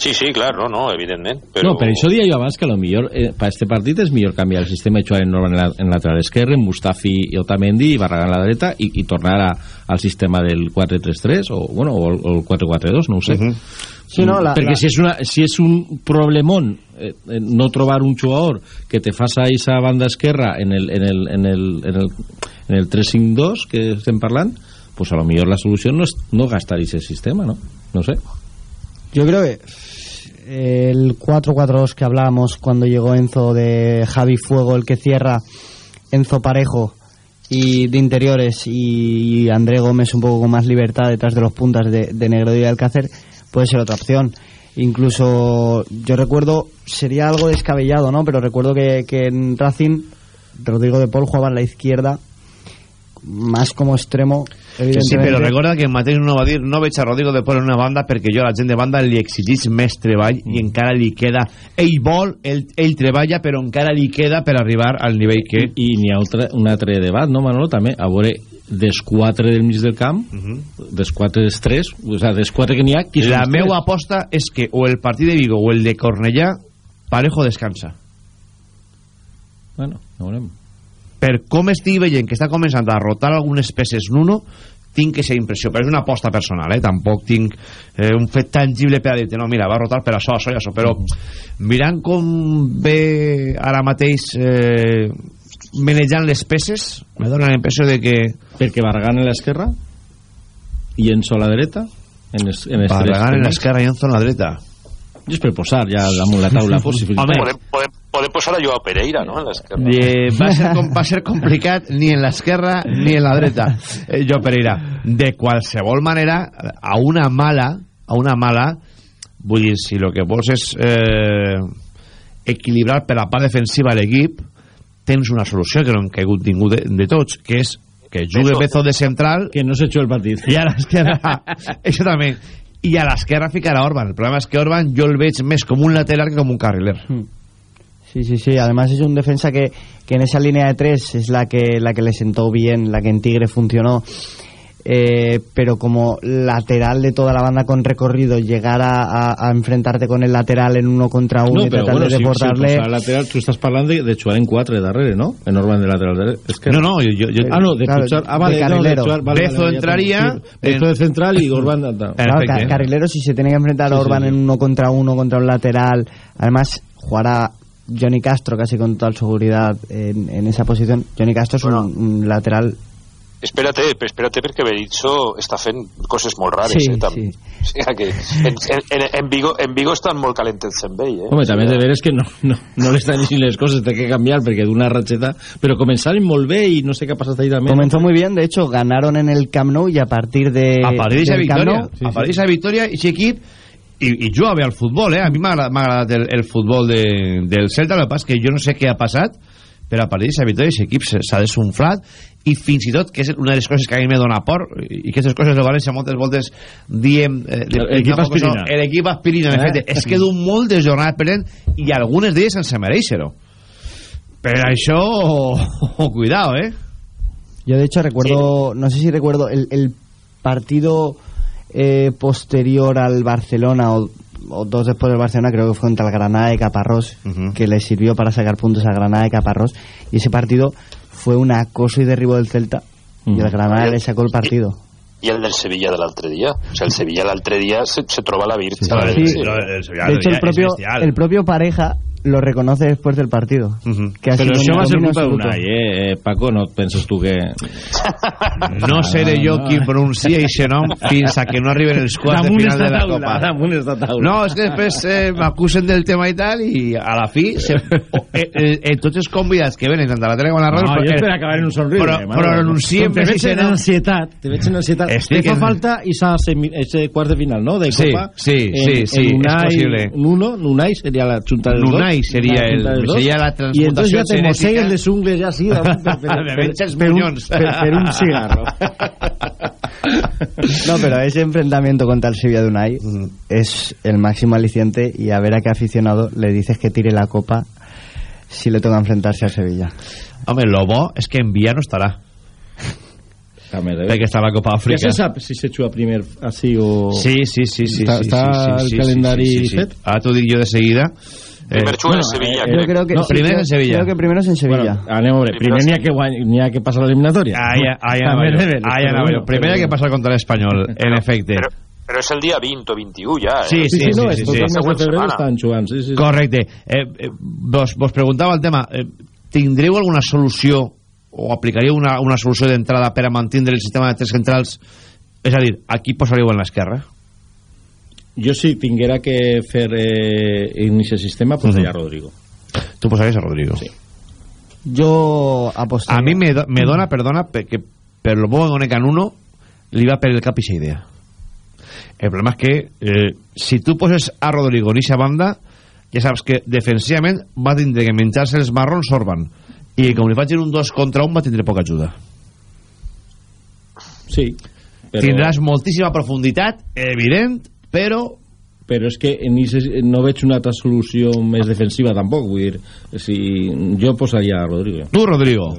Sí, sí, clar, no, no, evidentment. Però... No, per això dia jo abans que lo millor eh, per este partit és millor canviar el sistema i jugar en, Norman en, la, en lateral esquerre, Mustafi i Otamendi i Barragán a la dreta i, i tornar a, al sistema del 4-3-3 o, bueno, o, el- el 4-4-2, no ho sé. Mhm. Sí, no, la- Perquè la- si, és una, si és un problemón eh, eh, no trobar un jugador que te faça esa banda esquerra en el, en el, en el, en el, en el 3-5-2 que estem parlant, pues a lo millor la solució no és no gastar ese sistema, ¿no? No sé. Yo creo que el 4-4-2 que hablábamos cuando llegó Enzo de Javi Fuego, el que cierra Enzo Parejo y de interiores y André Gómez un poco con más libertad detrás de los puntas de, de Negredo y Alcácer puede ser otra opción. Incluso yo recuerdo, sería algo descabellado, ¿no? Pero recuerdo que, que en Racing Rodrigo de Paul jugaba en la izquierda, más como extremo, Sí, però recorda que mateix no va dir no veig a Rodrigo de en una banda perquè jo a la gent de banda li exigís més treball i encara li queda ell vol, ell, ell treballa però encara li queda per arribar al nivell que I n'hi ha altre, un altre debat, no, Manolo? També, a veure, des quatre del mig del camp, des quatre dels tres, o sigui, des quatre que n'hi ha, qui la tres? aposta és que o el partit de Vigo o el de Cornellà Parejo descansa Bueno, no veurem. Per com estigui veient que està començant a rotar algunes peces Nuno tinc que ser impressió, però és una aposta personal eh? tampoc tinc eh, un fet tangible per a dir-te, no, mira, va rotar per això, això i això però mirant com ve ara mateix eh, manejant les peces me dóna la impressió de que perquè Barragán en l'esquerra i Enzo a la dreta en es, en Barragán en l'esquerra i Enzo en la dreta. Jo és per posar ja damunt la taula possibilitats. Podem, podem, podem posar a Joao Pereira, no?, en l'esquerra. Eh, va, ser com, va ser complicat ni en l'esquerra ni en la dreta. Eh, jo Pereira de qualsevol manera a una mala a una mala vull dir, si el que vols és eh, equilibrar per la part defensiva l'equip tens una solució que no hem caigut ningú de, de tots que és que jugue Bezo. De central. Que no s'ha el partit i a l'esquerra això també. I a l'esquerra ficarà Orban. El problema és que Orban jo el veig més com un lateral que com un carriler Sí, sí, sí. Además es un defensa que, que en esa línea de tres es la que, la que le sentó bien, la que en Tigre funcionó. Eh, pero como lateral de toda la banda con recorrido, llegar a, a- a enfrentarte con el lateral en uno contra uno no, y tratar bueno, de si, si desbordarle... posar lateral, tu estàs parlant de, de jugar en 4 darrere, no? En Orban de lateral. És que... No, no, jo- jo- jo- Ah, no, de Claro, pujar... Ah, de vale, no, de carrilero. jugar, vale, Bezo vale, entraría sí. Bezo de central y Orban... Claro, carrilero si se tiene que enfrentar Sí, a sí, Orban sí. en uno contra uno contra un lateral además jugará Johnny Castro casi con total seguridad en, en esa posición Johnny Castro es un- un, lateral Espérate, espérate perquè Berizzo està fent coses molt rares, Sí, eh, també. sí. O sigui que en, en, en, Vigo, en Vigo estan molt calentets amb ell, eh? Home, també de veres que no, no, no li estan dient les coses, té que canviar perquè d'una ratxeta... Però començaren molt bé i no sé què ha passat ahí també. comenzó muy bien de hecho ganaron en el Camp Nou y a partir de a partir d'esa del Camp victòria Nou- a partir d'esa victòria i equip i, i juga bé al futbol eh? a mi m'ha agradat, el, el futbol de, del Celta el que passa que jo no sé què ha passat però a partir d'esa victòria aquest equip se- s'ha desunflat i fins i tot, que és una de les coses que a mi me dona por i aquestes coses de València moltes voltes diem eh, L'equip aspirina. l'equip aspirina en Eh? efecte, és que du molt de jornades perdent i algunes d'elles sense mereixer-ho per això cuidado eh Yo de hecho recuerdo, no sé si recuerdo el, el partido eh, posterior al Barcelona o, o dos después del Barcelona, creo que fue contra el Granada de Caparrós, que le sirvió para sacar puntos a Granada de Caparrós. Y ese partido fue un acoso y derribo del Celta. Y el Granada le sacó el partido. I el del Sevilla de l'altre dia. O sigui, el Sevilla l'altre dia se, se troba la Virgen. Sí. De hecho, el propio, el propio pareja lo reconoce después del partido. que ha Però sido això un va ser culpa d'Unai, eh? eh? Paco, no penses tu que... no seré jo qui pronuncia aquest nom fins a que no arriben els quarts de final de la taula, Copa. damunt esta taula. No, és que després eh, m'acusen del tema i tal i a la fi se, eh, eh, eh, tots els convidats que venen tant a la tele com a la ràdio No, jo espero acabar en un somriure. però, Manolo. pronunciem Te veig en ansietat, te veig en ansietat. Estic Te fa en- falta semi- ese quart de final, ¿no? De Sí, Copa. sí, sí, sí, en és Unai, possible. Nuno, Nunai sería la chunta Nunai sería el- sería la Y entonces ya transmutación te mossegues genética. les ungles ya así, damunt per, per, Me per, veig els per, un, un cigarro. No, pero ese enfrentamiento contra el Sevilla de Unai es el máximo aliciente y a ver a qué aficionado le dices que tire la copa si le toca enfrentarse al Sevilla. home, lo bo és que en Via no estarà També, eh? perquè està a la Copa Ja Àfrica se sap si se juga primer así o... Sí, sí, sí, sí, Està, sí, sí, sí, el sí, calendari sí, sí, sí. fet? Ara t'ho dic jo de seguida. Primer juga en Sevilla, Yo creo que No, sí, primero creo- en Sevilla. Creo que primero es en Sevilla. Bueno, anem a veure, primer n'hi ha que, guany- n'hi ha que passar l'eliminatòria. Ahí, ahí anava jo. anava. Primer hay que pasar contra l'Espanyol, en efecte. Però, però és el dia 20 o 21 ja, eh? Sí, sí, sí, no, sí, és sí. el mes de Següent febrer setmana. estan jugant. Sí, sí, sí. Correcte. Eh, eh, vos, vos preguntava el tema. Eh, tindreu alguna solució o aplicaríeu una, una solució d'entrada per a mantindre el sistema de tres centrals? És a dir, aquí posaríeu en l'esquerra? Jo si tinguera que fer eh, en aquest sistema, posaria Mhm. Rodrigo. Tu posaries a Rodrigo. Sí. Yo apostaría. A mi me, do- me dona, perdona, perquè per lo poco que conec en uno, li va per el cap aquesta idea. el problema és que eh, si tu poses a Rodrigo en eixa banda ja saps que defensivament va tindre que menjar-se els marrons Orban i com li facin un 2 contra 1 va tindre poca ajuda Sí. però... tindràs moltíssima profunditat evident però però és que en ese, no veig una altra solució més defensiva tampoc vull dir, si, jo posaria a Rodrigo tu Rodrigo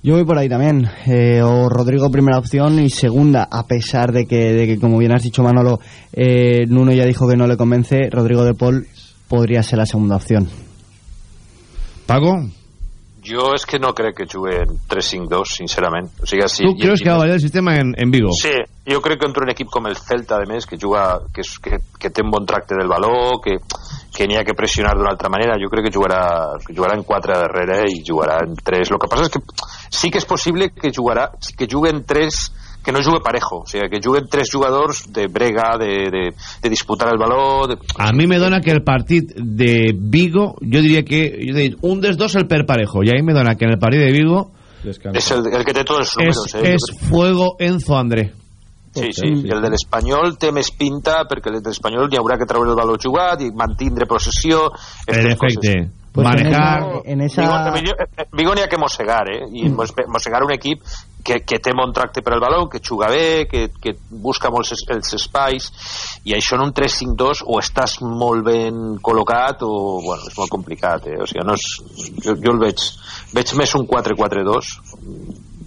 Yo voy por ahí también. Eh, o Rodrigo primera opción y segunda, a pesar de que, de que como bien has dicho Manolo, eh, Nuno ya dijo que no le convence, Rodrigo de Paul podría ser la segunda opción. Paco? Jo és que no crec que juguen 3-5-2, sincerament. O sigui, si, tu creus que va valer el sistema en, en Vigo? Sí, jo crec que contra un equip com el Celta, a més, que juga, que, que, que té un bon tracte del valor, que, que n'hi ha que pressionar d'una altra manera, jo crec que jugarà, jugarà en 4 darrere i jugarà en 3. El que passa és que sí que és possible que jugarà, que juguen 3 que no jugue parejo, o sigui, que juguen tres jugadors de brega, de, de, de disputar el valor... De... A mi me dona que el partit de Vigo, jo diria que jo diria, un dels dos el per parejo, i a mi me dona que en el partit de Vigo és el, el que té tots els números. és, eh? és fuego Enzo André. Sí, sí, i el de l'Espanyol té més pinta perquè el de l'Espanyol hi haurà que treure el valor jugat i mantindre possessió En efecte, Pues manejar... En esa... Vigo, eh, Vigo n'hi ha que mossegar, eh? I mos- mossegar un equip que, que té bon tracte per al baló, que juga bé, que, que busca molts es, els espais, i això en un 3-5-2 o estàs molt ben col·locat o, bueno, és molt complicat, eh? O sigui, no és, jo, jo el veig, veig més un 4-4-2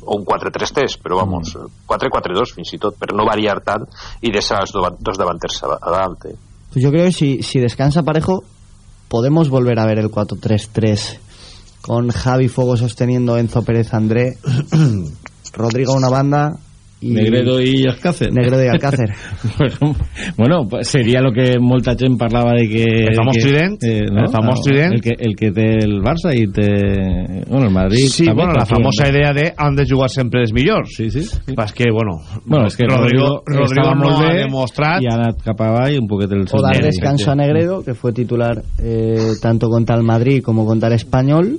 o un 4-3-3, però vamos, 4-4-2 fins i tot, per no variar tant i deixar els do- dos davanters a- davant, eh? Pues yo creo que si, si descansa parejo, podemos volver a ver el 4-3-3 con Javi Fuego sosteniendo Enzo Pérez André, Rodrigo una banda y Negredo y Alcácer Negredo y Alcácer. bueno, bueno, pues sería lo que molta gent parlava de que... El famós que, trident, el famós Ah, trident. El que, el que té el Barça i té... Bueno, el Madrid... Sí, també, bueno, la famosa idea de han de jugar sempre els millors. Sí, sí. Pas que, bueno, Bueno, és que Rodrigo, Rodrigo, Rodrigo no ha demostrat i ha anat cap avall un poquet el O dar descanso a Negredo, que fue titular eh, tanto contra el Madrid como contra el Español.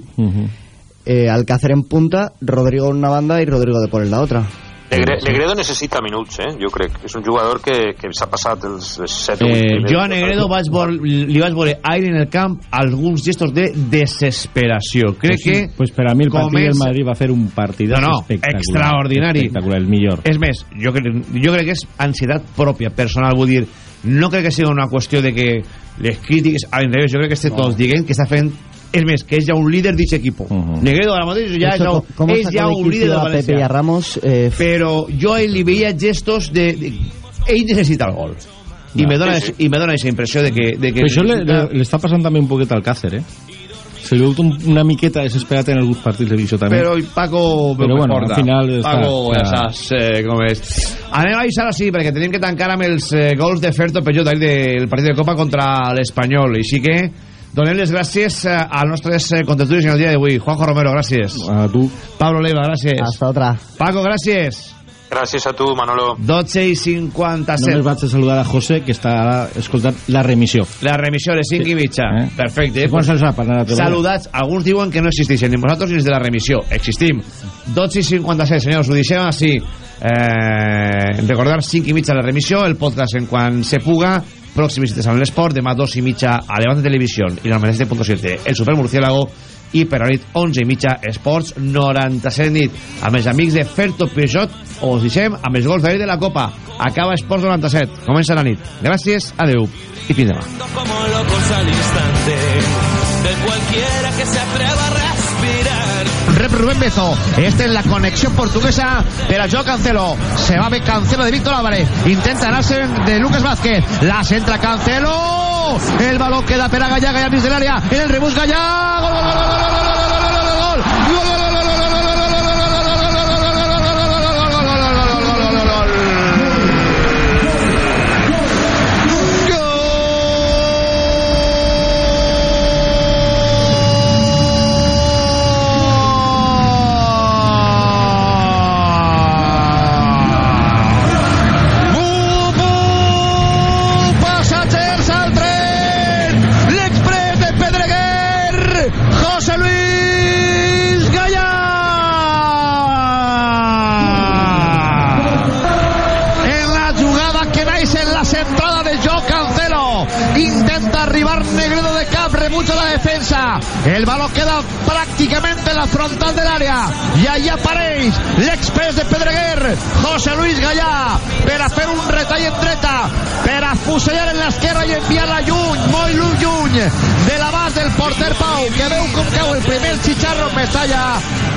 Eh, Alcácer en punta, Rodrigo en una banda y Rodrigo de por en la otra. Negre, Negredo necessita minuts, eh? jo crec. És un jugador que, que s'ha passat els, els 7 o 8 Eh, jo a Negredo vaig vol, li vaig veure aire en el camp alguns gestos de desesperació. Crec Pues sí, que pues per a mi el partit del comença- Madrid va fer un partidàs No, no, espectacular. extraordinari. Espectacular, el millor. És més, jo crec, jo crec que és ansietat pròpia, personal, vull dir, no crec que sigui una qüestió de que les crítiques, al revés, jo crec que estem tots dient que està fent és més, que és ja un líder d'aquest equip. Uh -huh. Negredo ara mateix ja, ¿cómo és ja de un líder quicio del a Pepe y València. a Ramos? Eh, Però jo li veia gestos de... de ell necessita el gol. I No. me dona, Sí, i me dona aquesta impressió de que... De que Però això le, necessita- le, le està passant també un poquet al Càcer, eh? Se veu un- una miqueta desesperat en alguns partits de visió també. Però i Paco Però bueno, al final està- Paco, ja saps eh, com és. Anem a avisar així, perquè tenim que tancar amb els eh, gols de Ferto Peugeot del partit de Copa contra l'Espanyol. Així que donem les gràcies eh, als nostres eh, contertulis en el dia d'avui. Juanjo Romero, gràcies. A tu. Pablo Leiva, gràcies. Hasta otra. Paco, gràcies. Gràcies a tu, Manolo. 12 i 57. Només vaig a saludar a José, que està ara escoltant la remissió. La remissió, les 5 i mitja. Eh? Perfecte. Quan se'ls va per anar a treballar? Saludats. Alguns diuen que no existeixen ni vosaltres ni els de la remissió. Existim. 12 i 57, senyors. Ho deixem així. Eh, recordar 5 i mitja la remissió, el podcast en quan se puga. Pròxim visites amb l'esport. Demà 2 i mitja a Levante Televisió i l'Almenès de Punto 7. El Super Murciélago i per la nit 11 i mitja Esports 97 nit amb els amics de Ferto Peugeot us deixem amb els gols d'ahir de la Copa acaba Esports 97 comença la nit gràcies, adeu i fins demà Rubén Bezo. Este es la conexión portuguesa, pero yo Cancelo. Se va a ver Cancelo de Víctor Álvarez. Intenta el de Lucas Vázquez. Las entra Cancelo. El balón queda para Gallaga y del área. El rebus Gallaga. El balón queda prácticamente en la frontal del área. Y ahí apareix l'express de Pedreguer, José Luis Gallà, per a fer un retall en dreta, per a fusellar en l'esquerra i enviar-la lluny, molt lluny, lluny, de l'abast del porter Pau, que veu com cau el primer xicharro en Mestalla.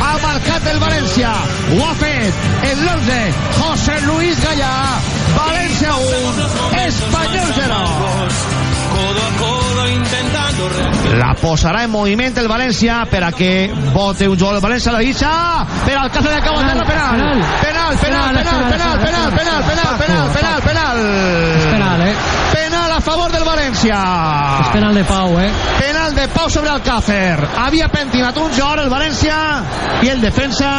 Ha marcat el València. Ho ha fet el l'11, José Luis Gallà. València 1, Espanyol 0. Codo a codo intentando La posarà en moviment el València per a que vote un jugador del València a la lliça per al cas de acaba de la penal penal, penal, penal, penal, penal, penal, penal, penal, penal, penal, penal penal, eh? penal a favor del València És penal de Pau, eh? penal de Pau sobre Alcácer havia pentinat un jugador el València i el defensa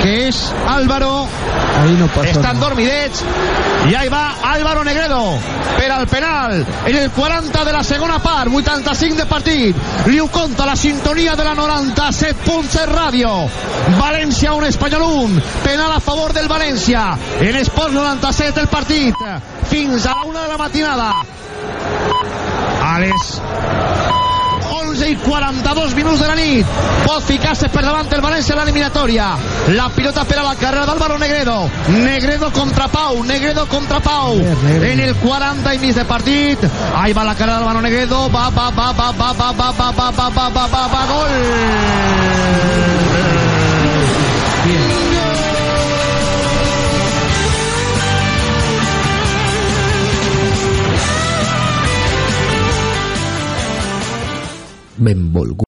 que és Álvaro Ahí no pasa estan dormidets i ahí va Álvaro Negredo per al penal en el 40 de la segona part 85 de partit li ho conta la sintonia de la 97.7 ràdio València 1 Espanyol 1 penal a favor del València en Esports 97 el partit fins a la 1 de la matinada. A les 11 i 42 minuts de la nit pot ficar-se per davant el València a l'eliminatòria la pilota per a la carrera d'Álvaro Negredo Negredo contra Pau Negredo contra Pau en el 40 i mig de partit ahí va la carrera d'Álvaro Negredo va, va, va, va, va, va, va, va, va, va, va, va, va, va, gol mềm bội